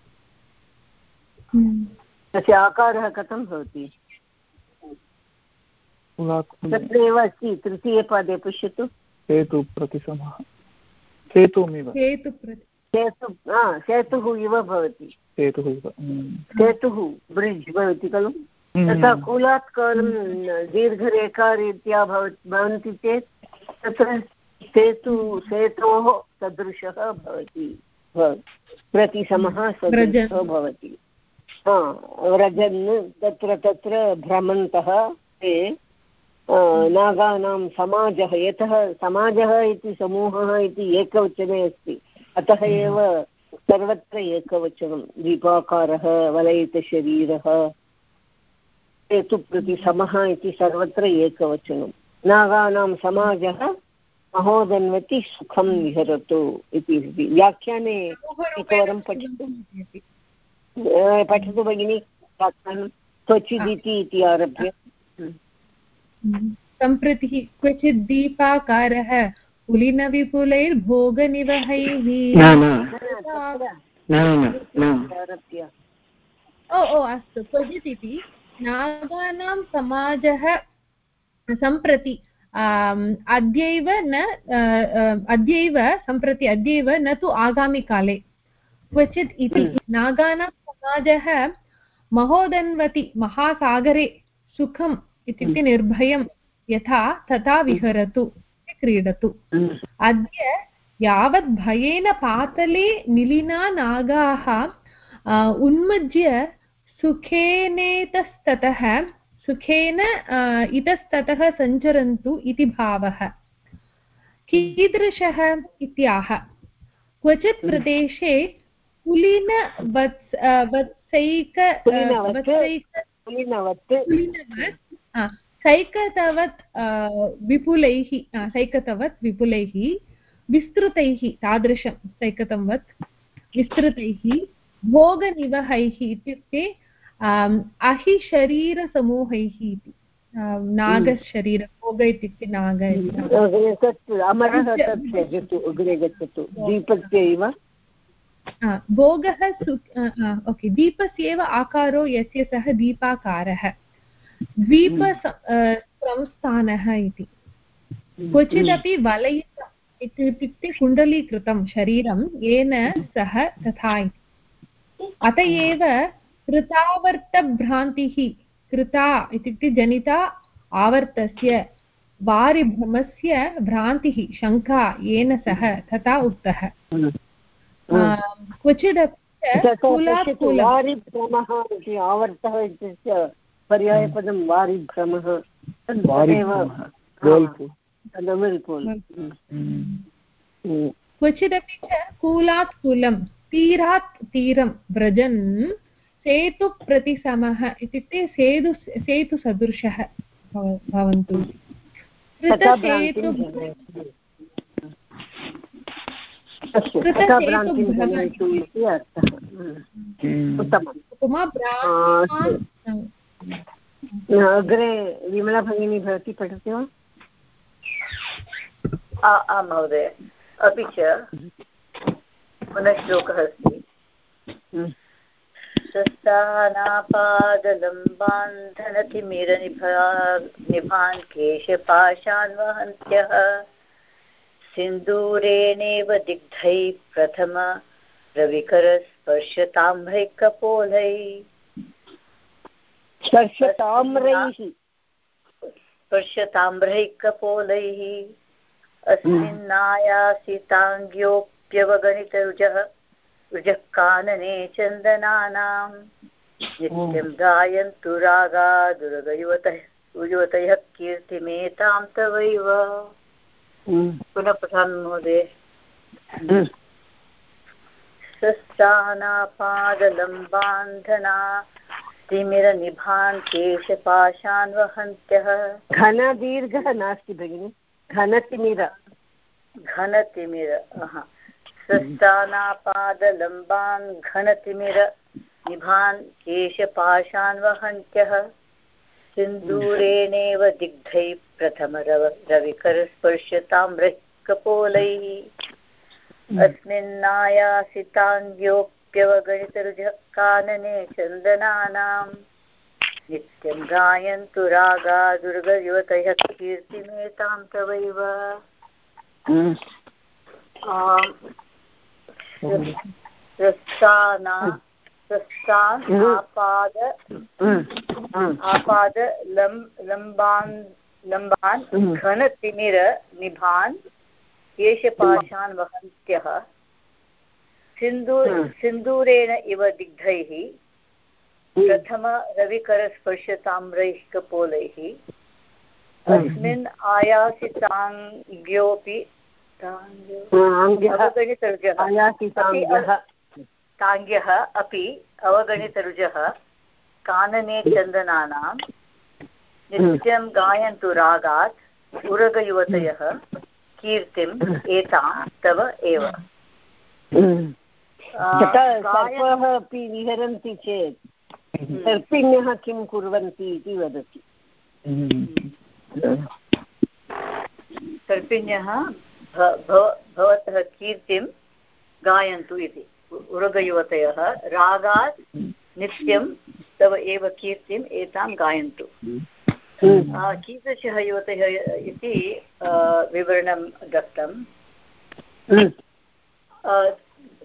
तस्य आकारः कथं भवति? तत्रैव अस्ति तृतीयपादे पश्यतु। सेतु प्रतिसमः सेतुमिव सेतु हा सेतुः इव भवति। सेतुः इव। हम्म। सेतुः ब्रिड्ज् भवति खलु। हम्म। तथा कूलात् कालं दीर्घरेखारीत्या भव भवन्ति चेत् तत्र सेतु सेतोः सदृशः भवति। प्रतिसमः सदृशः भवति। हा व्रजन् तत्र तत्र भ्रमन्तः ते नागानां समाजः यतः समाजः इति समूहः इति एकवचने अस्ति। अतः एव सर्वत्र एकवचनं। दीपाकारः वलयितशरीरः हेतुप्रतिसमः इति सर्वत्र एकवचनं। नागानां समाजः महोदन्वति सुखं विहरतु इति। व्याख्याने एकवारं पठतु। पठतु भगिनि व्याख्यानं। क्वचिदिति इति आरभ्य। सम्प्रतिः क्वचित् दीपाकारः पुलिनविपुलैर्भोगनिवहैः। न न। न न न। आरभ्य। ओ ओ अस्तु। क्वचित् इति। नागानां समाजः सम्प्रति अद्यैव न अद्यैव सम्प्रति अद्यैव न तु आगामिकाले। क्वचित् इति नागानां समाजः महोदन्वति महासागरे सुखम् इत्युक्ते निर्भयं यथा तथा विहरतु क्रीडतु। अद्य यावत् भयेन पातले मिलिना नागाः उन्मज्य सुखेनेतस्ततः सुखेन इतस्ततः सञ्चरन्तु इति भावः। कीदृशः इत्याह? क्वचित् प्रदेशे वत्सैक कुलीनवत् कुलीनवत् आ, सैकतवत् विपुलैः सैकतवत् विपुलैः विस्तृतैः तादृशं सैकतवत् विस्तृतैः भोगनिवहैः इत्युक्ते अहिशरीरसमूहैः इति नागशरीर भोग इत्युक्ते नाग अग्रे गच्छतु। दीपस्यैव भोगः ओके दीपस्य एव आकारो यस्य सः दीपाकारः। द्वीप संस्थानः इति। क्वचिदपि वलयित इति- इत्युक्ते कुण्डलीकृतं शरीरं येन सः तथा इति। अत एव कृतावर्तभ्रान्तिः। कृता इत्युक्ते जनिता आवर्तस्य वारिभ्रमस्य भ्रान्तिः शङ्का येन सः तथा उक्तः। क्वचिदपि आवर्तः इत्यस्य पर्यायपदं वारिभ्रमः। तदेव हम्म। क्वचिदपि च कूलात् कुलं तीरात् तीरं व्रजन् सेतुप्रतिसमः इत्युक्ते सेतु सेतुसदृशः भव- भवन्तु। हम्म। अग्रे विमला भगिनी भवती पठति वा? आम् महोदय। अपि च पुनः श्लोकः अस्ति सस्तानापादलम्बान्धनतिमिरनिभा निभान् केशपाशान् वहन्त्यः सिन्दूरेणेव दिग्धैः प्रथम रविकरस्पर्शताम्रैः कपोलैः स्पर्शताम्रैः स्पर्शताम्रैः कपोलैः अस्मिन्नायासिताङ्ग्योऽप्यवगणितरुजः। रुजः कानने चन्दनानाम् नित्यं गायन्तु रागा दुर्गयुवतः युवतयः कीर्तिमेतां तवैव। पुनः पठामि महोदय। सस्तानापादलम्बान्धना तिमिरनिभान् केशपाशान् वहन्त्यः घनदीर्घः नास्ति भगिनि। घनतिमिर। घनतिमिर सस्तानापादलम्बान् घनतिमिर निभान् केशपाशान् वहन्त्यः सिन्दूरेणेव दिग्धैः प्रथमरव रविकरस्पर्शताम्रः कपोलैः अस्मिन्नायासिताङ्ग्योऽप्यवगणितरुजः कानने चन्दनानाम्। नित्यं गायन्तु रागा दुर्गयुवतयः कीर्तिमेतां तवैव। स्रस्तान् आपाद आपाद लम्बान् लम्बान् घनतिमिर निभान् केशपाशान् वहन्त्यः। सिन्दूर सिन्दूरेण इव दिग्धैः। प्रथम रविकरस्पर्शताम्रैः कपोलैः अस्मिन् आयासिताङ्ग्योऽपि ताङ्ग्यः अपि अवगणितरुजः। कानने चन्दनानां नित्यं गायन्तु रागात् उरगयुवतयः कीर्तिम् एतां तव एव। सर्पः अपि विहरन्ति चेत् सर्पिण्यः किं कुर्वन्ति इति वदति। सर्पिण्यः भवतः कीर्तिं गायन्तु इति। उरगयुवतयः रागात् नित्यं तव एव कीर्तिम् एतां गायन्तु। कीदृशः युवतयः इति विवरणं दत्तं।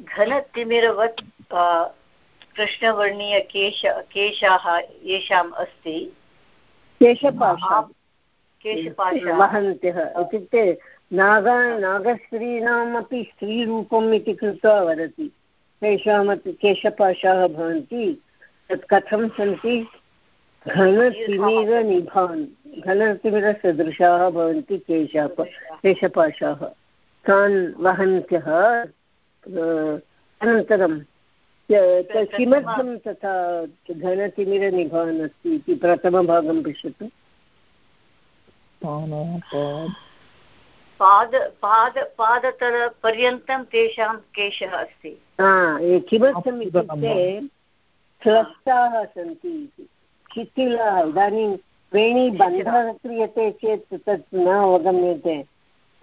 घनतिमिरवत् कृष्णवर्णीयकेश केशाः येषाम् अस्ति। केशपाशा। केशपाशा। वहन्त्यः इत्युक्ते नाग नागस्त्रीणामपि स्त्रीरूपम् इति कृत्वा वदति। तेषामपि केशपाशाः भवन्ति। तत् कथं सन्ति? घनतिमिरनिभान् घनतिमिरसदृशाः भवन्ति केशाः केशपाशाः। तान् वहन्त्यः अनन्तरं किमर्थं तथा घनतिमिरनिभान् अस्ति इति प्रथमभागं पश्यतु। पाद पाद पादतलपर्यन्तं तेषां केशः अस्ति। किमर्थम् इत्युक्ते क्लष्टाः सन्ति इति। शिथिलाः इदानीं वेणीबन्धः क्रियते चेत् तत् न अवगम्यते।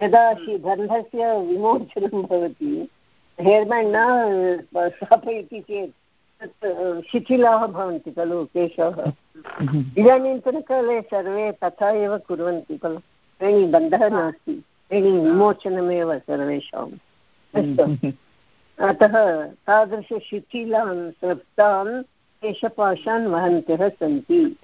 यदा बन्धस्य विमोचनं भवति हेर्बेण्ड् न स्थापयति चेत् तत् शिथिलाः भवन्ति खलु केशः इदानीन्तनकाले सर्वे तथा एव कुर्वन्ति खलु। वेणीबन्धः नास्ति। वेणीविमोचनमेव सर्वेषाम्। अस्तु। अतः तादृशशिथिलान् सप्तान् केशपाशान् वहन्तः सन्ति।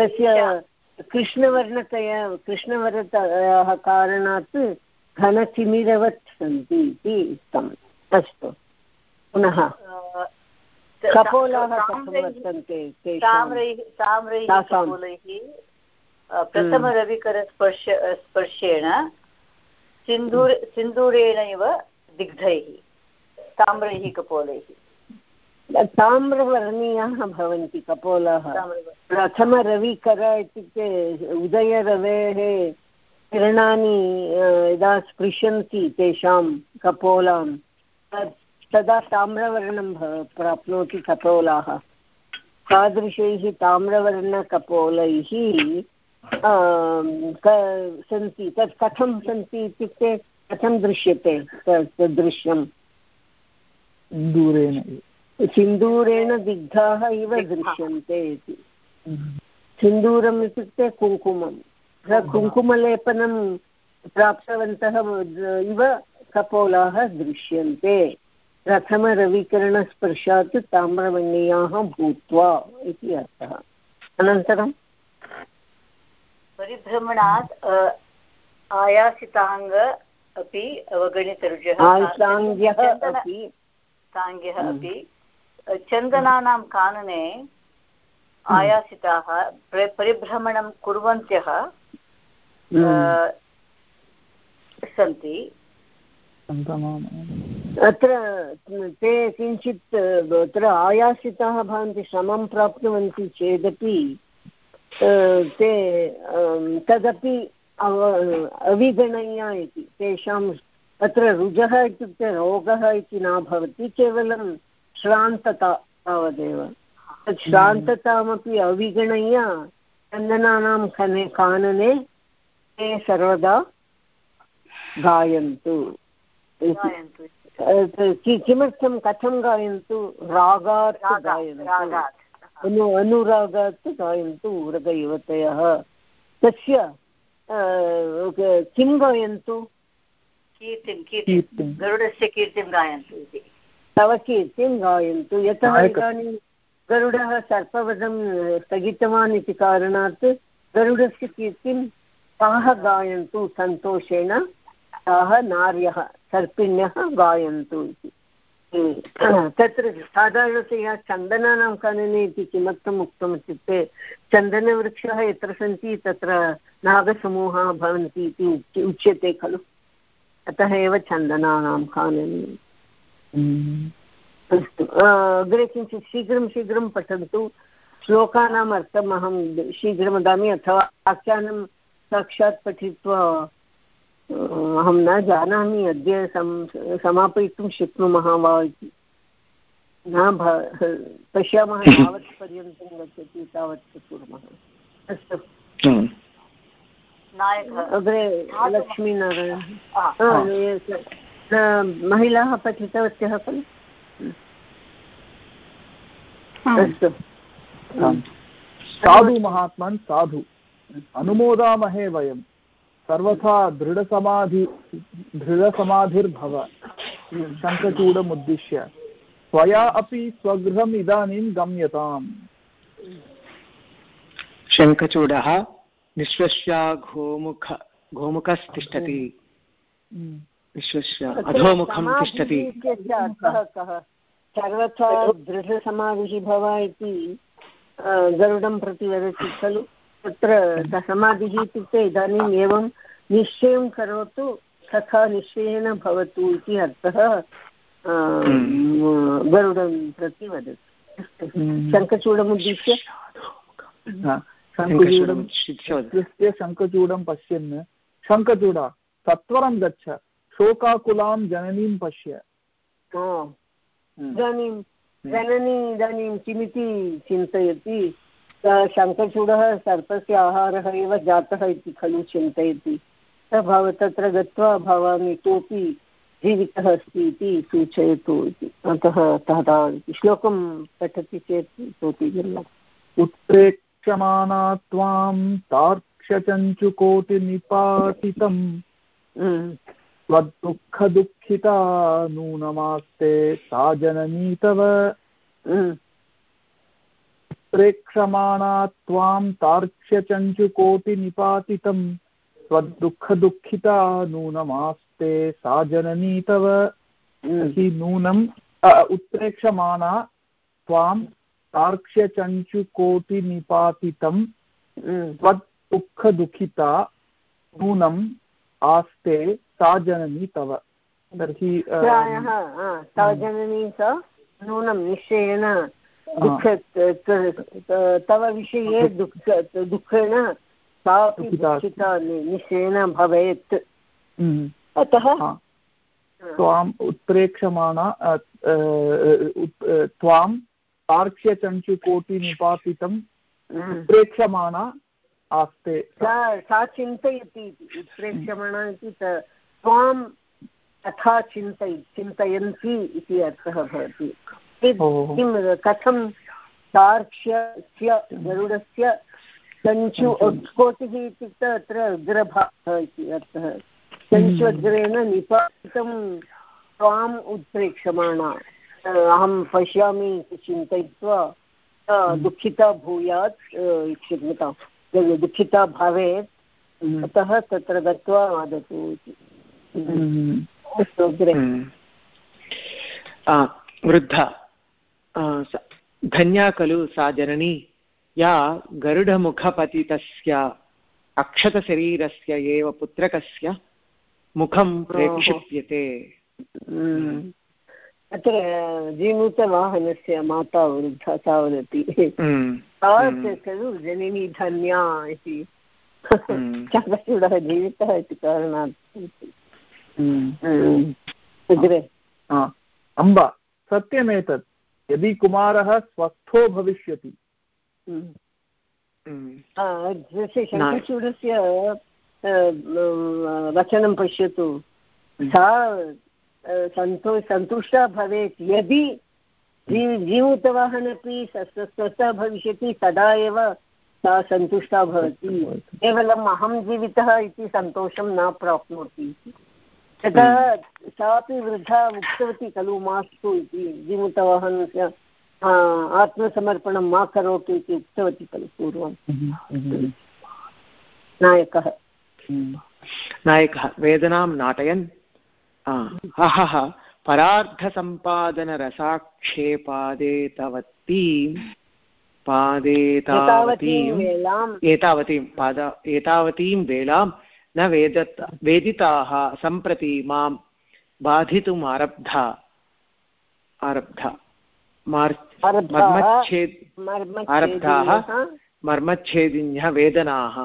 तस्य कृष्णवर्णतया कृष्णवर्णतयाः कारणात् घनतिमिरवत् सन्ति इति उक्तम्। अस्तु। पुनः। कपोलाः कथं वर्तन्ते ताम्रैः ताम्रैः कपोलैः प्रथमरविकरस्पर्श स्पर्शेण सिन्दूर, सिन्दूरेणैव दिग्धैः, ताम्रैः कपोलैः। ताम्रवर्णीयाः भवन्ति कपोलाः। प्रथमरविकर इत्युक्ते उदयरवेः किरणानि यदा स्पृशन्ति तेषां कपोलां तदा ताम्रवर्णं प्राप्नोति कपोलाः। तादृशैः ताम्रवर्णकपोलैः सन्ति तत् कथं सन्ति इत्युक्ते कथं दृश्यते तत् दृश्यं? सिन्दूरेण. सिन्दूरेण दिग्धाः इव दृश्यन्ते इति। सिन्दूरम् इत्युक्ते कुङ्कुमं। कुङ्कुमलेपनं प्राप्तवन्तः इव कपोलाः दृश्यन्ते। प्रथमरविकरणस्पर्शात् ताम्रवर्णीयाः भूत्वा इति अर्थः। अनन्तरं परिभ्रमणात् आयासिताङ्ग अपि अवगणितरुजः। अपि। साङ्ग्यः अपि। चन्दनानां कानने आयासिताः परिभ्रमणं कुर्वन्त्यः सन्ति। अत्र ते किञ्चित् अत्र आयासिताः भवन्ति श्रमं प्राप्नुवन्ति चेदपि ते तदपि अव अविगणय्य इति तेषाम् अत्र रुजः इत्युक्ते रोगः इति न भवति केवलं श्रान्तता तावदेव। तत् श्रान्ततामपि अविगणय्य चन्दनानां खने कानने ते सर्वदा गायन्तु किमर्थं कथं गायन्तु? रागात् गायन्तु। अनु अनुरागात् गायन्तु मृगयुवतयः। तस्य किं गायन्तु? कीर्तिं कीर्तिं। गरुडस्य कीर्तिं गायन्तु इति। तव कीर्तिं गायन्तु। यतः इदानीं गरुडः सर्पवधं स्थगितवान् इति कारणात् गरुडस्य कीर्तिं ताः गायन्तु सन्तोषेण ताः नार्यः सर्पिण्यः गायन्तु इति। तत्र साधारणतया चन्दनानां कानने इति किमर्थम् उक्तम् इत्युक्ते चन्दनवृक्षः यत्र सन्ति तत्र नागसमूहाः भवन्ति इति उच्यते खलु। अतः एव चन्दनानां कानने। अस्तु अग्रे किञ्चित् शीघ्रं शीघ्रं पठन्तु। श्लोकानाम् अर्थम् अहं शीघ्रं वदामि अथवा आख्यानं साक्षात् पठित्वा अहं न जानामि अद्य समापयितुं शक्नुमः वा इति। न पश्यामः यावत् पर्यन्तं गच्छति तावत् कुर्मः। अस्तु। अग्रे लक्ष्मीनारायण। महिलाः पठितवत्यः खलु? अस्तु। साधु महात्मन् साधु। अनुमोदामहे वयं सर्वथा दृढसमाधि दृढसमाधिर्भव। शङ्खचूडमुद्दिश्य। त्वया अपि स्वगृहम् इदानीं गम्यताम्। शङ्खचूडः निःश्वस्या गोमुख गोमुखस्तिष्ठति विश्वस्य अधोमुखं तिष्ठति। सर्वथा दृढसमाधिः भव इति गरुडं प्रति वदति खलु? तत्र समाधिः इत्युक्ते इदानीम् एवं निश्चयं करोतु तथा निश्चयेन भवतु इति अर्थः गरुडं प्रति वदति। शङ्खचूडमुद्दिश्य? शङ्खचूडं शङ्खचूडं पश्यन् शङ्खचूड सत्वरं गच्छ शोकाकुलां जननीं पश्य। इदानीं जननी इदानीं किमिति चिन्तयति? शङ्खचूडः सर्पस्य आहारः एव जातः इति खलु चिन्तयति। भव तत्र गत्वा भवान् इतोपि जीवितः अस्ति इति सूचयतु इति। अतः तदा श्लोकं पठति चेत् इतोपि भिन्नम् त्वां तार्क्ष्यचञ्चुकोटिनिपातितम्। त्वद्दुःखदुःखिता नूनमास्ते सा जननी तव प्रेक्षमाणा त्वां तार्क्ष्यचञ्चुकोटिनिपातितं त्वद्दुःखदुःखिता नूनमास्ते सा जननी तव। हि नूनम् उत्प्रेक्षमाणा त्वां तार्क्ष्यचञ्चुकोटिनिपातितं त्वद्दुःखदुःखिता नूनम् आस्ते सा जननी तव। तर्हि सा जननी स नूनं निश्चयेन दुःख तव विषये दुःख दुःखेन सापि दुःखिता निश्चयेन भवेत् हम्म। अतः हा। त्वाम् उत्प्रेक्षमाणा उत्- त्वां पार्क्ष्यचञ्चुकोटिनिपातितं हम्म। प्रेक्षमाणा आस्ते सा सा चिन्तयति इति उत्प्रेक्षमाणा इति त्वां तथा चिन्तय चिन्तयन्ति इति अर्थः भवति ओहो। किं कथं सार्क्ष्यस्य गरुडस्य चञ्चु कोटिः इत्युक्ते अत्र अग्रभागः इति अर्थः चञ्च्वग्रेण निपातितं त्वाम् उत्प्रेक्षमाणा अहं पश्यामि इति चिन्तयित्वा दुःखिता भूयात् क्षम्यतां दुःखिता भवेत् हम्म। अतः तत्र गत्वा वदतु इति हम्म। अस्तु हम्म। वृद्धा धन्या खलु सा जननी या गरुडमुखपतितस्य अक्षतशरीरस्य एव पुत्रकस्य मुखं प्रेक्षिप्यते। अत्र जीमूतवाहनस्य माता वृद्धा सा वदति खलु जननी धन्या इति। चन्द्रचूडः जीवितः इति कारणात्। अम्ब सत्यमेतत् यदि कुमारः स्वस्थो भविष्यति। हम्म। हम्म, शङ्खचूडस्य वचनं पश्यतु। सा सन्तो सन्तुष्टा भवेत्। यदि जी जीवितवाहनपि स्वस्थः भविष्यति तदा एव सा सन्तुष्टा भवति। केवलम् अहं जीवितः इति सन्तोषं न प्राप्नोति। तदा सापि वृद्धा उक्तवती खलु मास्तु इति जीवितवाहनस्य आ, आत्मसमर्पणं मा करोतु इति उक्तवती खलु पूर्वं हम्म। हम्म। नायकः। नायकः वेदनां नाटयन् हहः परार्धसम्पादनरसाक्षेपादेतवतीं एतावतीं पादेतावतीं वेलां एतावतीं पाद एतावतीं वेलां न वेदत् वेदिताः सम्प्रति माँ बाधितुम् आरब्धा। आरब्धा। आरब्धाः? मर्मच्छेद् आरब्धाः। मर्मच्छेदिनः मर्मच्छेदिन्यः वेदनाः।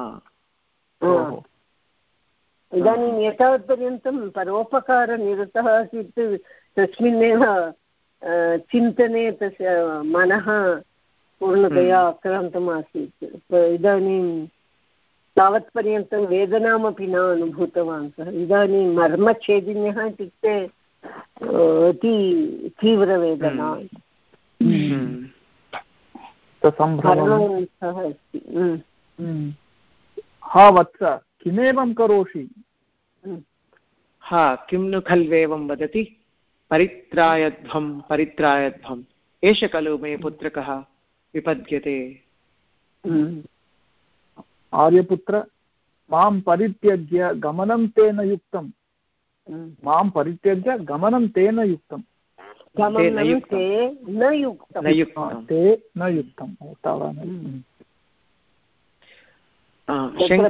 ओहो। इदानीम् एतावत्पर्यन्तं परोपकारनिरतः आसीत्। तस्मिन्नेव चिन्तने तस्य मनः पूर्णतया आक्रान्तम् आसीत्। इदानीं तावत्पर्यन्तं वेदनामपि न अनुभूतवान् सः। इदानीं मर्मच्छेदिन्यः इत्युक्ते अति तीव्रवेदना। हम्म। अस्ति। हम्म, हम्म। हा वत्स किमेवं करोषि। हा किं नु खल्वेवं वदति? परित्रायध्वं परित्रायध्वम्। एष खलु मे पुत्रकः विपद्यते। आर्यपुत्र माँ परित्यज्य गमनं तेन युक्तं हम्म। माँ परित्यज्य गमनं तेन युक्तं गमनं न युक्तं। ते न युक्तं ते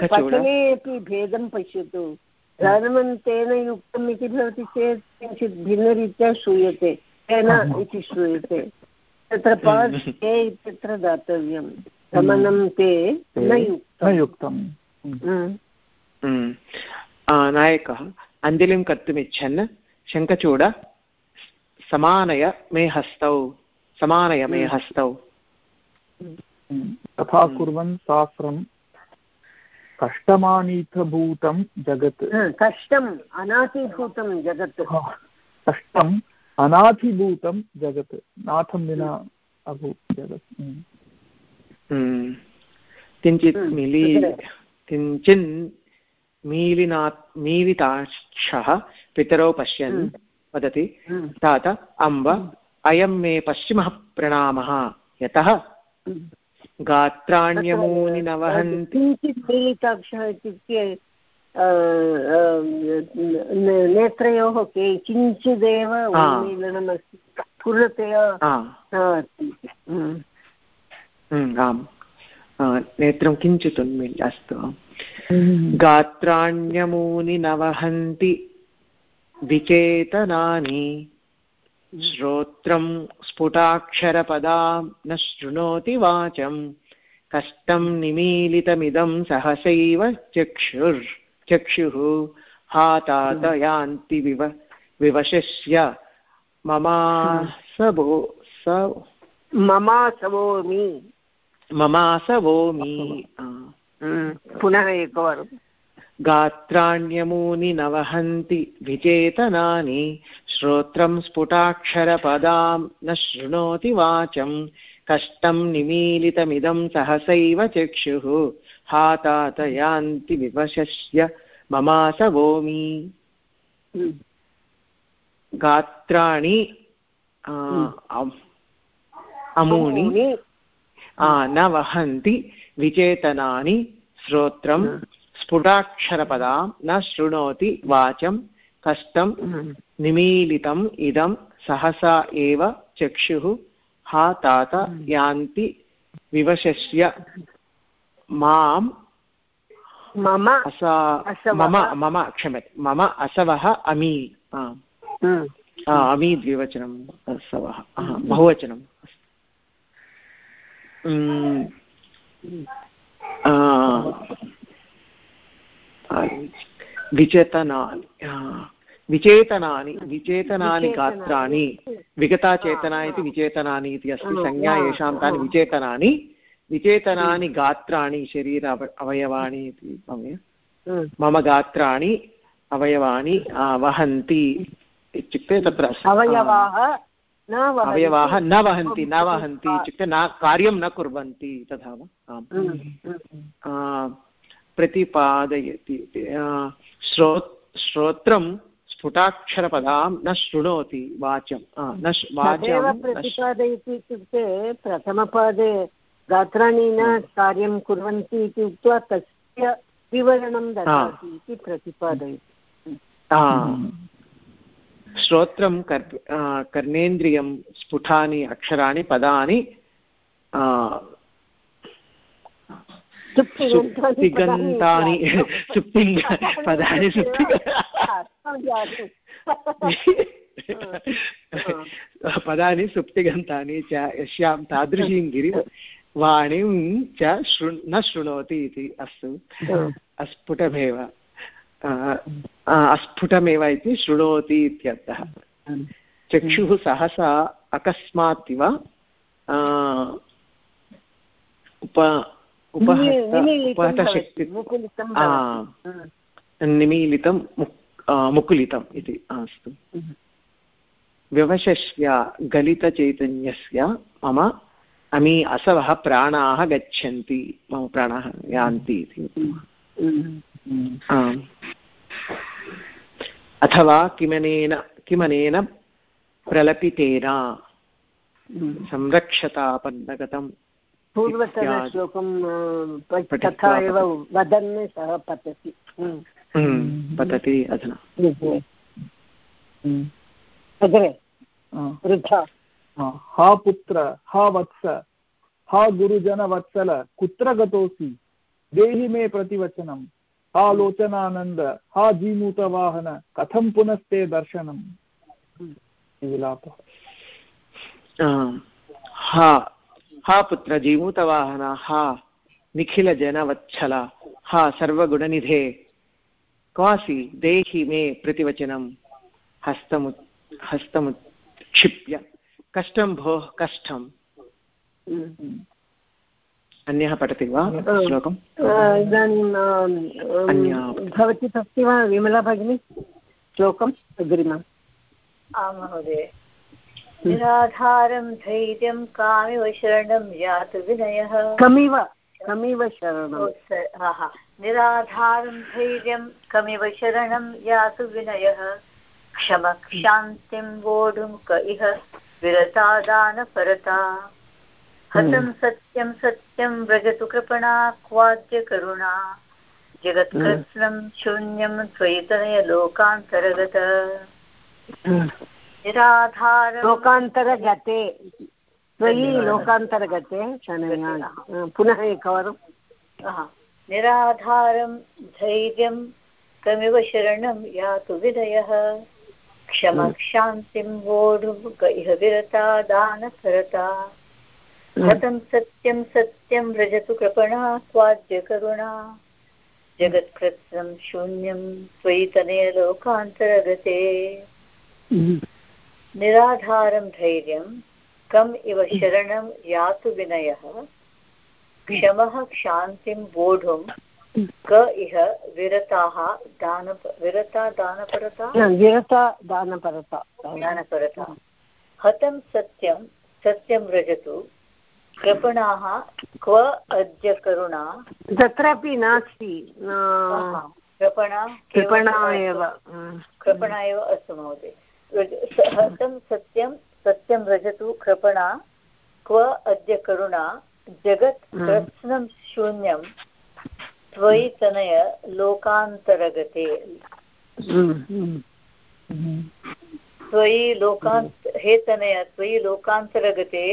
पठने अपि भेदं पश्यतु। गमनं तेन युक्तम् इति भवति चेत् किञ्चित् भिन्नरीत्या श्रूयते। तेन इति श्रूयते। तत्र हम्म। ते इत्यत्र दातव्यं गमनं ते न युक्तं। हम्म। हम्म। नायकः अञ्जलिं कर्तुमिच्छन्। शङ्खचूड समानय मे हस्तौ। समानय मे हस्तौ। हम्म। तथा कुर्वन् सास्रं कष्टमानीतभूतं जगत्। कष्टम् अनाथीभूतं जगत्। कष्टम् अनाथिभूतं जगत्। नाथं विना अभूत् जगत्। किञ्चित् हम्म, मिली। किञ्चिन् मीलिना मीलिताक्षः पितरौ पश्यन् हम्म। वदति हम्म। तात अम्ब अयं मे पश्चिमः प्रणामः यतः हम्म। गात्राण्यमूनि न वहन्ति किञ्चित् मिलिताक्षः इत्युक्ते नेत्रयोः के किञ्चिदेव उन्मीलनमस्ति पूर्णतया आ, न अस्ति हम्म। हम्म, आम् आ, नेत्रं किञ्चित् उन्मील्य अस्तु हम्म। गात्राण्यमूनि न वहन्ति विचेतनानि श्रोत्रं स्फुटाक्षरपदां न शृणोति वाचं। कष्टं निमीलितमिदं सहसैव चक्षुर् चक्षुः। हा तात यान्ति विव विवशस्य ममासवो स ममासवोमि। ममासवोमि। पुनः एकवारं। गात्राण्यमूनि न वहन्ति विचेतनानि श्रोत्रं स्फुटाक्षरपदां न शृणोति वाचं। कष्टं निमीलितमिदं सहसैव चक्षुः। हातात यान्ति विवशस्य ममासवोमि। गात्राणि अमूनि न वहन्ति विचेतनानि श्रोत्रं स्फुटाक्षरपदां न शृणोति वाचं कष्टं निमीलितम् इदं सहसा एव चक्षुः हा तात यान्ति विवशस्य माँ मम असा मम मम क्षम्यते मम असवः अमी अमी द्विवचनम् असवः बहुवचनम् विचेतनानि विचेतनानि विचेतनानि गात्राणि विगताचेतना इति विचेतनानि इति अस्ति संज्ञा येषां तानि विचेतनानि विचेतनानि गात्राणि शरीर अवयवानि इति मम गात्राणि अवयवानि वहन्ति इत्युक्ते तत्र अवयवाः अवयवाः न वहन्ति न वहन्ति इत्युक्ते न कार्यं न कुर्वन्ति तथा वा? आम्। प्रतिपादयति श्रो श्रोत्रं स्फुटाक्षरपदां न शृणोति वाचं। न वाचं प्रतिपादयति इत्युक्ते प्रथमपादे गात्राणि न कार्यं कुर्वन्ति इति उक्त्वा तस्य विवरणं ददाति इति प्रतिपादयति। श्रोत्रं कर् कर्णेन्द्रियं स्फुटानि अक्षराणि पदानि सुप्तिगन्तानि सुप्तिङ् पदानि सुप्ति पदानि सुप्तिगन्तानि च यस्यां तादृशीं गिरिं वाणीं च शृ न शृणोति इति अस्तु। अस्फुटमेव। अस्फुटमेव इति शृणोति इत्यर्थः। चक्षुः सहसा अकस्मात् इव उप उपहतशक्ति निमीलितं मुकुलितम् इति अस्तु व्यवशस्य गलितचैतन्यस्य मम अमी असवः प्राणाः गच्छन्ति मम प्राणाः यान्ति इति। अथवा किमनेन किमनेन प्रलपितेन संरक्षतापन्नगतं पूर्वतनश्लोकं तथा एव वदन् सः पतति। पतति अधुना। अग्रे। हा पुत्र हा वत्स हा गुरुजनवत्सल कुत्र गतोऽसि? देहि मे प्रतिवचनं हा लोचनानन्द हा जीमूतवाहन कथं पुनस्ते दर्शनम्? विलापः हा हा पुत्र जीमूतवाहन हा निखिलजनवत्सल हा सर्वगुणनिधे। क्वासि देहि मे प्रतिवचनं हस्तमु हस्तमुत्क्षिप्य कष्टं भोः कष्टम्। अन्यः पठति वा श्लोकम् इदानीं भवती अस्ति वा विमला भगिनी? श्लोकम् अग्रिमम्। आं महोदय। निराधारं धैर्यं कामिव शरणं यातु विनयः। कमिव कमिव शरणं निराधारं धैर्यं कमिव शरणं यातु विनयः। क्षमक्षान्तिं वोढुं क इह विरतादानपरता हतं सत्यं सत्यं व्रजतु कृपणा क्वाद्य करुणा। जगत्कृत्स्नं शून्यं त्वयितनय लोकान्तरगत लोकान्तरगते। त्वयि लोकान्तरगते पुनः एकवारं। निराधारं धैर्यं कमिव शरणं यातु विदयः क्षमक्षान्तिं वोढुः इह विरता दानकरता कथं सत्यं सत्यं व्रजतु कृपणा क्वाद्यकरुणा जगत्कृत्स्नं शून्यं त्वयि तनयलोकान्तरगते निराधारं धैर्यं कम् इव शरणं यातु विनयः। क्षमः क्षान्तिं वोढुं क इह विरताः दान विरता दानपरता? विरता दानपरता। दानपरता। हतं सत्यं सत्यं व्रजतु कृपणाः क्व अद्य करुणा? तत्रापि नास्ति. कृपणा कृपणा एव कृपणा एव अस्तु महोदय. हतं सत्यं सत्यं व्रजतु कृपणा क्व अद्य करुणा जगत् कृत्स्नं शून्यं त्वयि तनय लोकान्तरगते। त्वयि लोकान्त हे तनय त्वयि लोकान्तरगते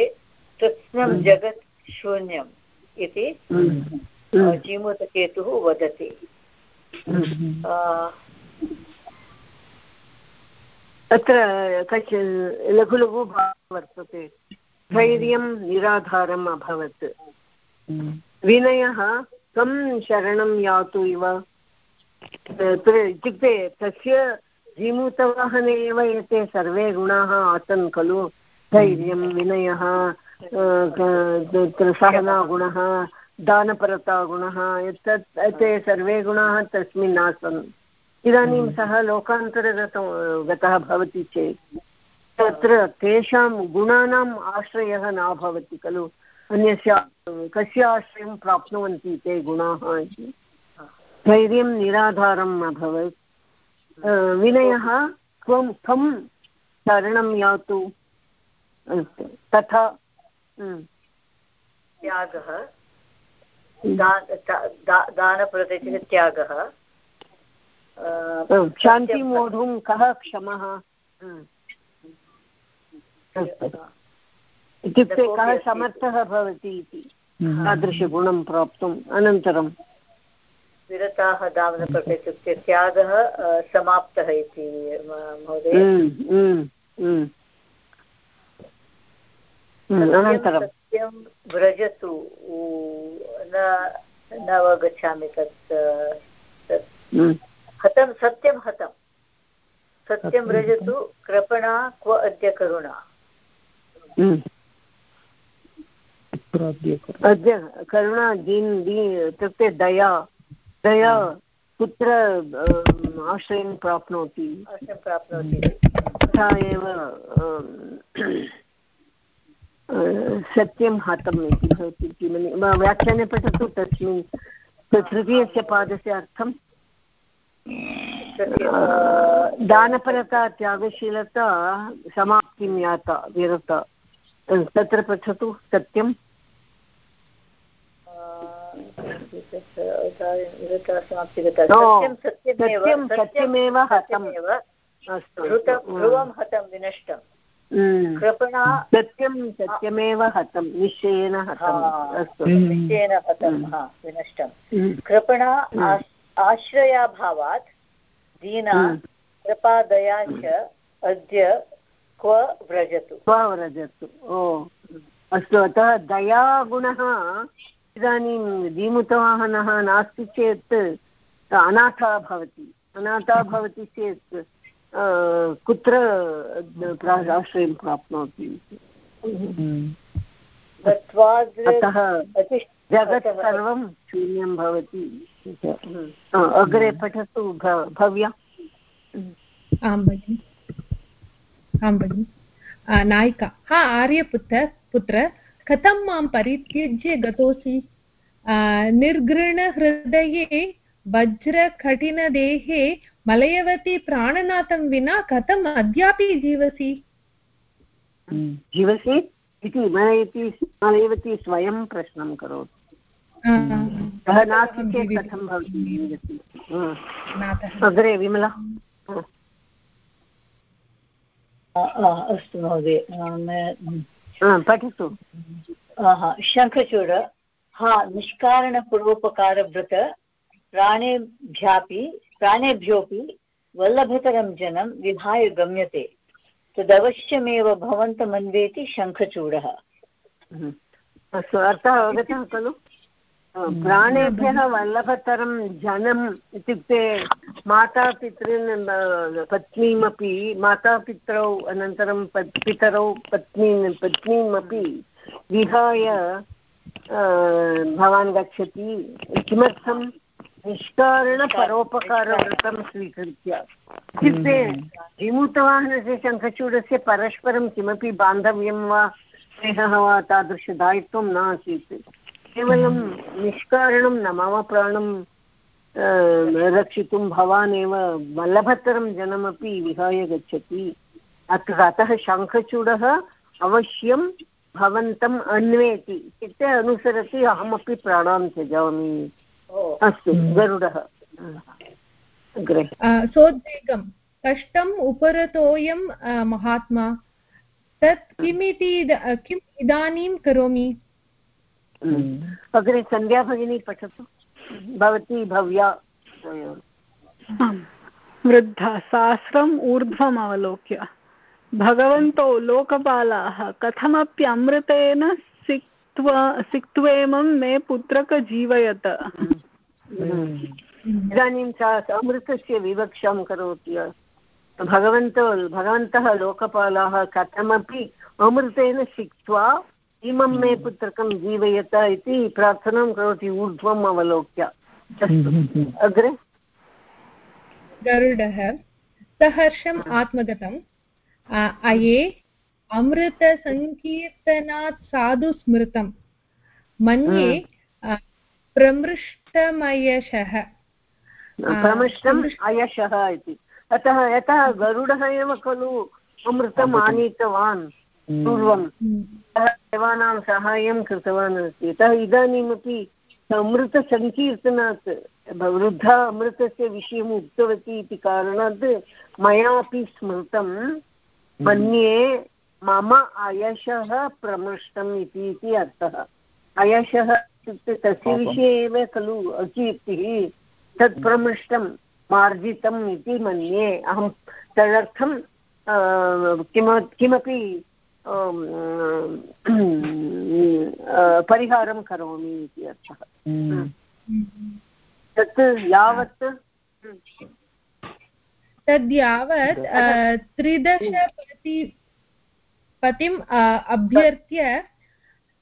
कृत्स्नं जगत् शून्यम् इति जीमूतकेतुः वदति। तत्र कश्चन लघु लघु भावः वर्तते धैर्यं निराधारम् अभवत्। विनयः कं शरणं यातु इव? इत्युक्ते तस्य जीमूतवाहने एव एते सर्वे गुणाः आसन् खलु। धैर्यं विनयः सहनागुणः दानपरतागुणः एतत् ते सर्वे गुणाः तस्मिन् आसन् इदानीं सः लोकान्तरगतो गतः भवति चेत् तत्र तेषां गुणानाम् आश्रयः न भवति खलु अन्यस्य कस्य आश्रयं प्राप्नुवन्ति ते गुणाः इति धैर्यं निराधारम् अभवत् विनयः त्वं कं शरणं यातु तथा त्यागः। दानप्रदेशः त्यागः। शान्तिं वोढुं कः क्षमः? इत्युक्ते कः समर्थः भवति इति। तादृशगुणं प्राप्तुम् अनन्तरं विरताः दावनपट इत्युक्ते त्यागः समाप्तः इति महोदय। अनन्तरं सत्यं व्रजतु न न अवगच्छामि तत् हतं सत्यं हतं सत्यं व्रजतु कृपणा क्व अद्य करुणा अद्य करुणा दीन् दी इत्युक्ते दया दया कुत्र आश्रयं प्राप्नोति आश्रयं प्राप्नोति तथा एव सत्यं हतम् इति भवति किं व्याख्याने पठतु तस्मिन् तृतीयस्य पादस्य अर्थं। दानपरता त्यागशीलता समाप्तिं याता विरता। तत्र पठतु सत्यं सत्यं सत्यमेव हतम् ध्रुवं हतं विनष्टम्। कृपणा सत्यं सत्यमेव हतं निश्चयेन हतम् अस्तु। निश्चयेन हतं विनष्टं। कृपणा आश्रयाभावात् दीना कृपादया च अद्य क्व व्रजतु। क्व व्रजतु? ओ। अस्तु अतः दयागुणः इदानीं धीमुतवाहनः नास्ति चेत् अनाथा भवति। अनाथा भवति चेत् कुत्र आश्रयं प्राप्नोति अतः जगत् सर्वं शून्यं भवति। अग्रे पठतु भव्या। आं भगिनि। आं भगिनि। नायिका। हा आर्यपुत्र पुत्र कथं माँ परित्यज्य गतोऽसि? निर्घृणहृदये वज्रकठिनदेहे मलयवती प्राणनाथं विना कथम् अद्यापि जीवसि? जीवसि इति मलयति मलयवती स्वयं प्रश्नं करोति। सः नास्ति चेत् कथं भवति अग्रे विमला। अस्तु महोदय पठतु। शङ्खचूड हा निष्कारणपूर्वोपकारव्रत प्राणेभ्यापि प्राणेभ्योऽपि वल्लभतरं जनं विहाय गम्यते। तदवश्यमेव भवन्तमन्वेति शङ्खचूडः। अस्तु अर्थः अवगतः खलु? प्राणेभ्यः वल्लभतरं जनम् इत्युक्ते मातापितॄन् पत्नीमपि मातापितरौ अनन्तरं पितरौ पत्नी पत्नीमपि विहाय भवान् गच्छति। किमर्थं निष्कारणपरोपकारव्रतं स्वीकृत्य। इत्युक्ते विमुतवाहनस्य शङ्खचूडस्य परस्परं किमपि बान्धव्यं वा स्नेहः वा तादृशदायित्वं न आसीत् केवलं निष्कारणं न मम प्राणं रक्षितुं भवान् एव वल्लभतरं जनमपि विहाय गच्छति। अत्र अतः शङ्खचूडः अवश्यं भवन्तम् अन्वेति। इत्युक्ते अनुसरति अहमपि प्राणान् त्यजामि। अस्तु गरुडः। अग्रे। सोद्वेगं। कष्टम् उपरतोऽयं महात्मा। तत् किमिति किम् इदानीं करोमि? अग्रे सन्ध्या भगिनी पठतु। भवती भव्या वृद्धा सहस्रम् ऊर्ध्वम् अवलोक्य भगवन्तो लोकपालाः कथमपि अमृतेन सिक्त्वा सिक्त्वेमं मे पुत्रक जीवयत। इदानीं सा अमृतस्य विवक्षां करोति। भगवन्तो भगवन्तः लोकपालाः कथमपि अमृतेन सिक्त्वा इमं मे पुत्रकं जीवयत इति प्रार्थनां करोति ऊर्ध्वम् अवलोक्य। अग्रे? गरुडः सहर्षम् आत्मगतम्। अये अमृतसङ्कीर्तनात् साधु स्मृतं मन्ये प्रमृष्टमयशः। प्रमृष्टम् अयशः इति। अतः यतः गरुडः एव खलु अमृतम् आनीतवान् पूर्वं देवानां साहाय्यं कृतवान् अस्ति। अतः इदानीमपि अमृतसङ्कीर्तनात् वृद्धा अमृतस्य विषयम् उक्तवती इति कारणात् मयापि स्मृतं मन्ये मम अयशः प्रमृष्टम् इति अर्थः। अयशः इत्युक्ते तस्य विषये एव खलु अकीर्तिः तत् प्रमृष्टं मार्जितम् इति मन्ये। अहं तदर्थं किम किमपि परिहारं करोमि इति अर्थः। तत् यावत् तद्यावत् त्रिदशपति पतिम् अभ्यर्थ्य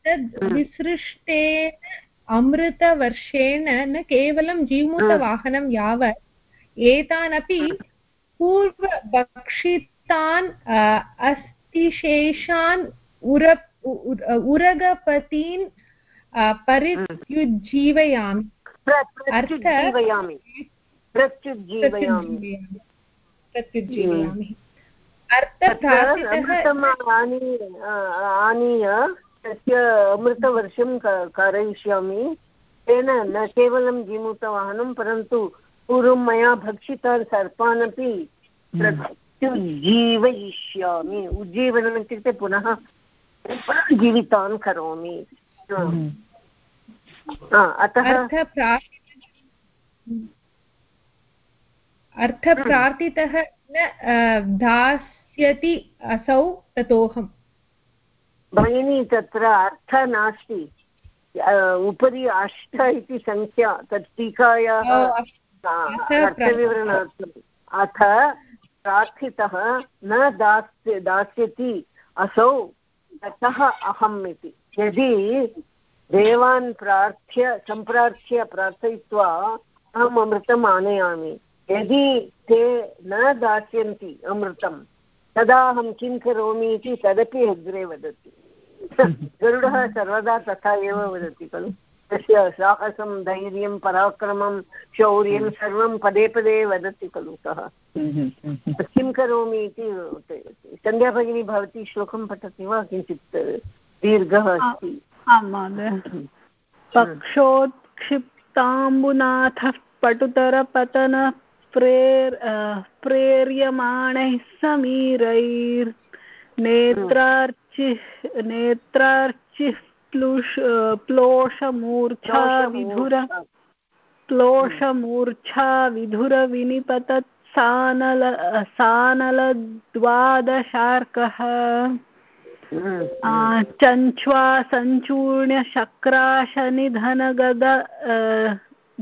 तद् विसृष्टेन अमृतवर्षेण न केवलं जीमूतवाहनं यावत् एतानपि पूर्वभक्षितान् अस्तिशेषान् उर उरगपतीन् परित्युज्जीवयामि। अर्थ प्रत्युज्जीवयामि। प्रत्युज्जीवयामि। आनीय तस्य अमृतवर्षं कारयिष्यामि। तेन न केवलं जीमूतवाहनं परन्तु पूर्वं मया भक्षितान् सर्पान् अपि प्रत्युज्जीवयिष्यामि। उज्जीवनम् इत्युक्ते पुनः जीवितान् करोमि। अतः अर्थप्रार्थितः न दास्यति असौ ततोऽहम्। भगिनी तत्र अर्थः नास्ति। उपरि अष्ट इति सङ्ख्या तत् टीकायाः अर्थविवरणार्थम्। अथ प्रार्थितः न दास्य दास्यति असौ ततः अहम् इति। यदि देवान् प्रार्थ्य सम्प्रार्थ्य प्रार्थयित्वा अहम् अमृतम् आनयामि यदि ते न दास्यन्ति अमृतं तदा अहं किं करोमि इति तदपि अग्रे वदति। गरुडः सर्वदा तथा एव वदति खलु? तस्य साहसं धैर्यं पराक्रमं शौर्यं सर्वं पदे पदे वदति खलु सः। किं करोमि इति सन्ध्या भगिनी भवती श्लोकं पठति वा? किञ्चित् दीर्घः अस्ति। आं महोदय। पक्षोत्क्षिप्ताम्बुनाथः पटुतरपतन प्रेर प्रेर्यमाणैः समीरैर्नेत्रार्चिः नेत्रार्चिः प्लुष प्लोषमूर्च्छा विधुर प्लोषमूर्च्छा विधुरविनिपतत् सानल सानलद्वादशार्कः चञ्च्वा सञ्चूर्ण्य शक्राशनिधनगद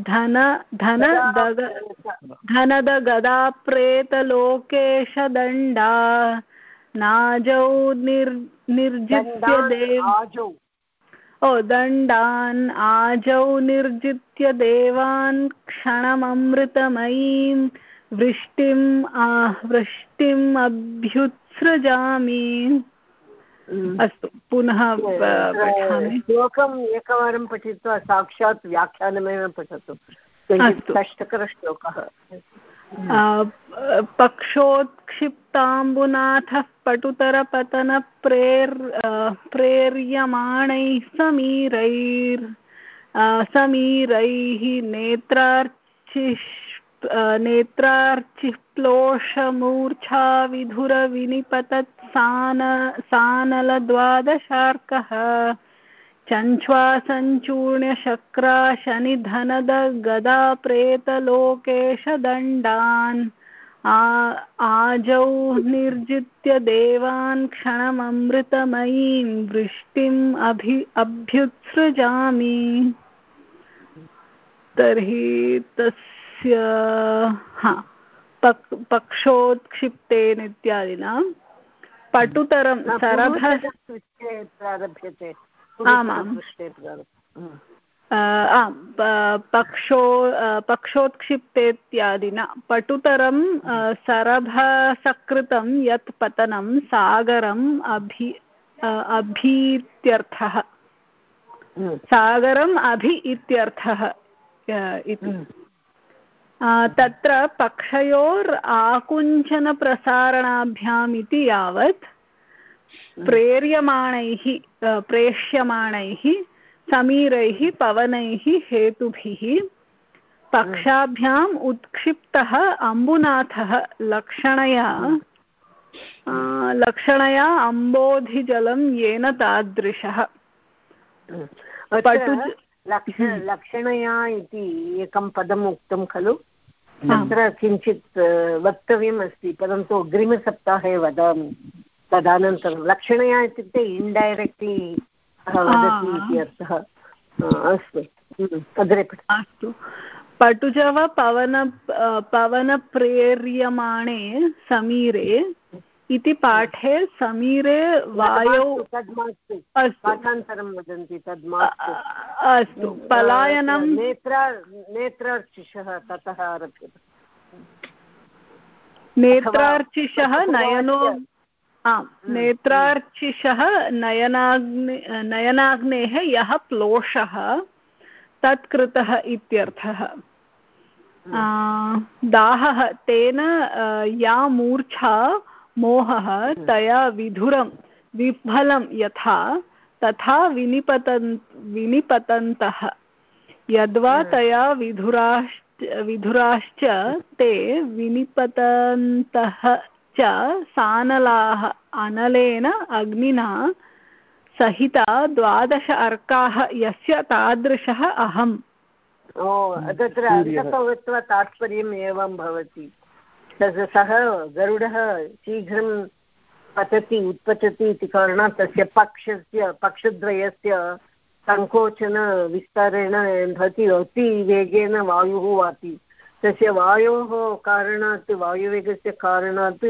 धन धन धनदगदा प्रेतलोकेशदण्डा नाजौ निर् निर्जित्य देव ओ दण्डान् आजौ निर्जित्य देवान् क्षणममृतमयीं वृष्टिम् वृष्टिम् अभ्युत्सृजामि। अस्तु पुनः पठामि। श्लोकम् एकवारं पठित्वा साक्षात् व्याख्यानमेव पठतु। कष्टकरश्लोकः पक्षोत्क्षिप्ताम्बुनाथः पटुतरपतनप्रेर् प्रेर्यमाणैः समीरैर् समीरैः नेत्रार्चिः नेत्रार्चिः प्लोषमूर्च्छा विधुरविनिपतत् सान सानलद्वादशार्कः। चञ्च्वा सञ्चूर्ण्यशक्रा शनिधनद गदा प्रेतलोकेशदण्डान् आजौ निर्जित्य देवान् क्षणममृतमयीं वृष्टिम् अभि अभ्युत्सृजामि। तर्हि तस्य हा पक् पक्षोत्क्षिप्तेन इत्यादिना पटुतरं सरभ प्रारभ्यते। आमाम्। आम् पक्षो पक्षोत्क्षिप्तेत्यादिना। पटुतरं सरभसकृतं यत् पतनं सागरम् अभि अभीत्यर्थः। सागरम् अभि इत्यर्थः इति। तत्र पक्षयोर् आकुञ्चनप्रसारणाभ्याम् इति यावत् प्रेर्यमाणैः प्रेष्यमाणैः समीरैः पवनैः हेतुभिः पक्षाभ्याम् उत्क्षिप्तः अम्बुनाथः लक्षणया लक्षणया अम्बोधिजलं येन तादृशः लक्षणया इति एकं पदम् उक्तं खलु तत्र किञ्चित् वक्तव्यम् अस्ति परन्तु अग्रिमसप्ताहे वदामि तदनन्तरं लक्षणया इत्युक्ते इण्डैरेक्ट्लि वदति इति अर्थः. अस्तु. अग्रे अस्तु. पटुजव पवन पवनप्रेर्यमाणे समीरे इति पाठे समीरे वायौ पाठान्तरं वदन्ति तद् अस्तु. पलायनं नेत्र नेत्रार्चिषः ततः आरभ्यते. नेत्रार्चिषः नयनो आम् नेत्रार्चिषः नयनाग्ने नयनाग्नेः यः प्लोषः तत्कृतः इत्यर्थः। दाहः तेन या मूर्छा मोहः तया विधुरं विफलं यथा तथा विनिपतन् विनिपतन्तः। यद्वा तया विधुराश्च विधुराश्च ते विनिपतन्तः। च सानलाः, अनलेन अग्निना सहिता द्वादश अर्काः, यस्य तादृशः अहम्। ओ, तत्र अन्ततो तात्पर्यम् एवं भवति। सः गरुडः शीघ्रं पतति उत्पतति इति कारणात् तस्य पक्षस्य, पक्षद्वयस्य सङ्कोचनविस्तारेण भवति, अतिवेगेन वायुः वाति। तस्य वायोः कारणात्, वायुवेगस्य कारणात्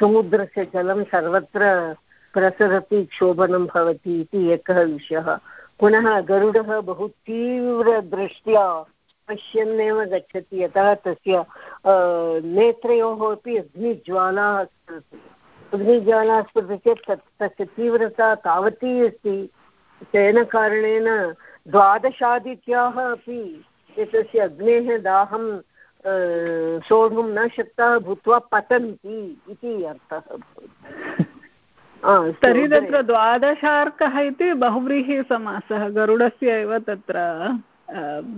समुद्रस्य जलं सर्वत्र प्रसरति, क्षोभनं भवति इति एकः विषयः। पुनः गरुडः बहु तीव्रदृष्ट्या पश्यन्नेव गच्छति यतः तस्य नेत्रयोः अपि अग्निज्वाला स्फुरति अग्निज्वाला स्फुरति चेत् तत्, तस्य तीव्रता तावती अस्ति। तेन कारणेन द्वादशादित्याः अपि एतस्य अग्नेः दाहं सोढुं न शक्ताः भूत्वा पतन्ति इति अर्थः तर्हि तत्र द्वादशार्कः इति बहुव्रीहिसमासः गरुडस्य एव तत्र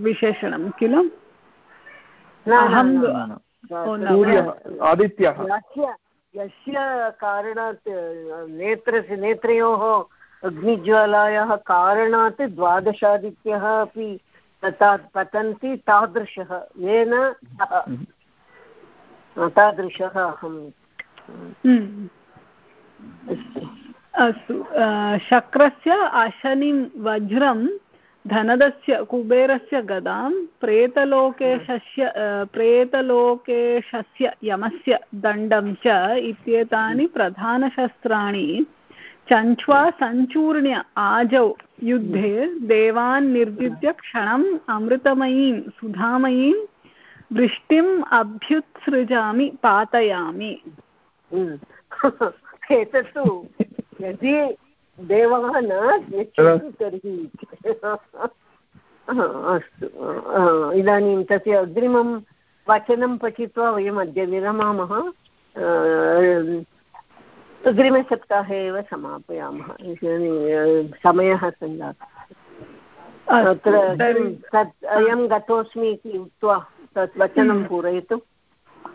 विशेषणं किल? आदित्यः। यस्य कारणात् नेत्रस्य नेत्रयोः अग्निज्वालायाः कारणात् द्वादशादित्यः अपि तथा पतन्ति तादृशः। येन तादृशः अहं अस्तु। शक्रस्य अशनिं वज्रं धनदस्य कुबेरस्य गदां प्रेतलोकेशस्य प्रेतलोकेशस्य यमस्य दण्डं च इत्येतानि प्रधानशस्त्राणि चञ्च्वा सञ्चूर्ण्य आजौ युद्धे देवान् निर्जित्य क्षणम् अमृतमयीं सुधामयीं वृष्टिम् अभ्युत्सृजामि पातयामि। हम्म। एतत्तु यदि देवः न यच्छति तर्हि अस्तु। इदानीं तस्य अग्रिमं वचनं पठित्वा वयम् अद्य विरमामः अग्रिमसप्ताहे एव समापयामः। समयः सञ्जातः। अत्र तत् अयं गतोऽस्मि इति उक्त्वा तत् वचनं पूरयतु।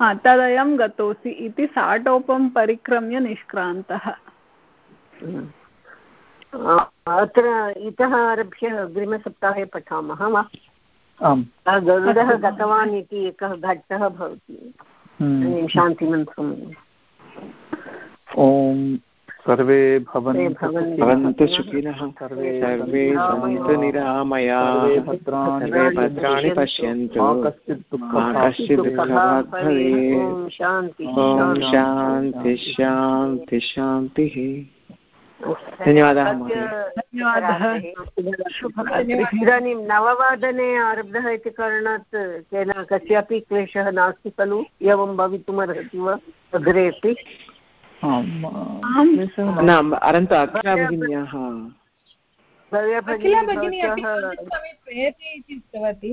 हा, तदयं गतोऽसि इति साटोपं परिक्रम्य निष्क्रान्तः। अत्र इतः आरभ्य अग्रिमसप्ताहे पठामः वा? गरुडः गतवान् इति एकः घट्टः भवति। हम्म। ॐ सर्वे भवन्तु सुखिनः सर्वे सर्वे सन्तु निरामयाः। सर्वे भद्राणि पश्यन्तु। मा कश्चित् दुःखभाग् भवेत्। ॐ शान्ति शान्ति। शान्ति शान्तिः धन्यवादः धन्यवादः इदानीं नववादने आरब्धः इति कारणात् केन कस्यापि क्लेशः नास्ति खलु। एवं भवितुमर्हति वा? अग्रे अपि। आम् अनन्त अखिला भगिन्याः अखिला भगिनी अपि प्रयते इति उक्तवती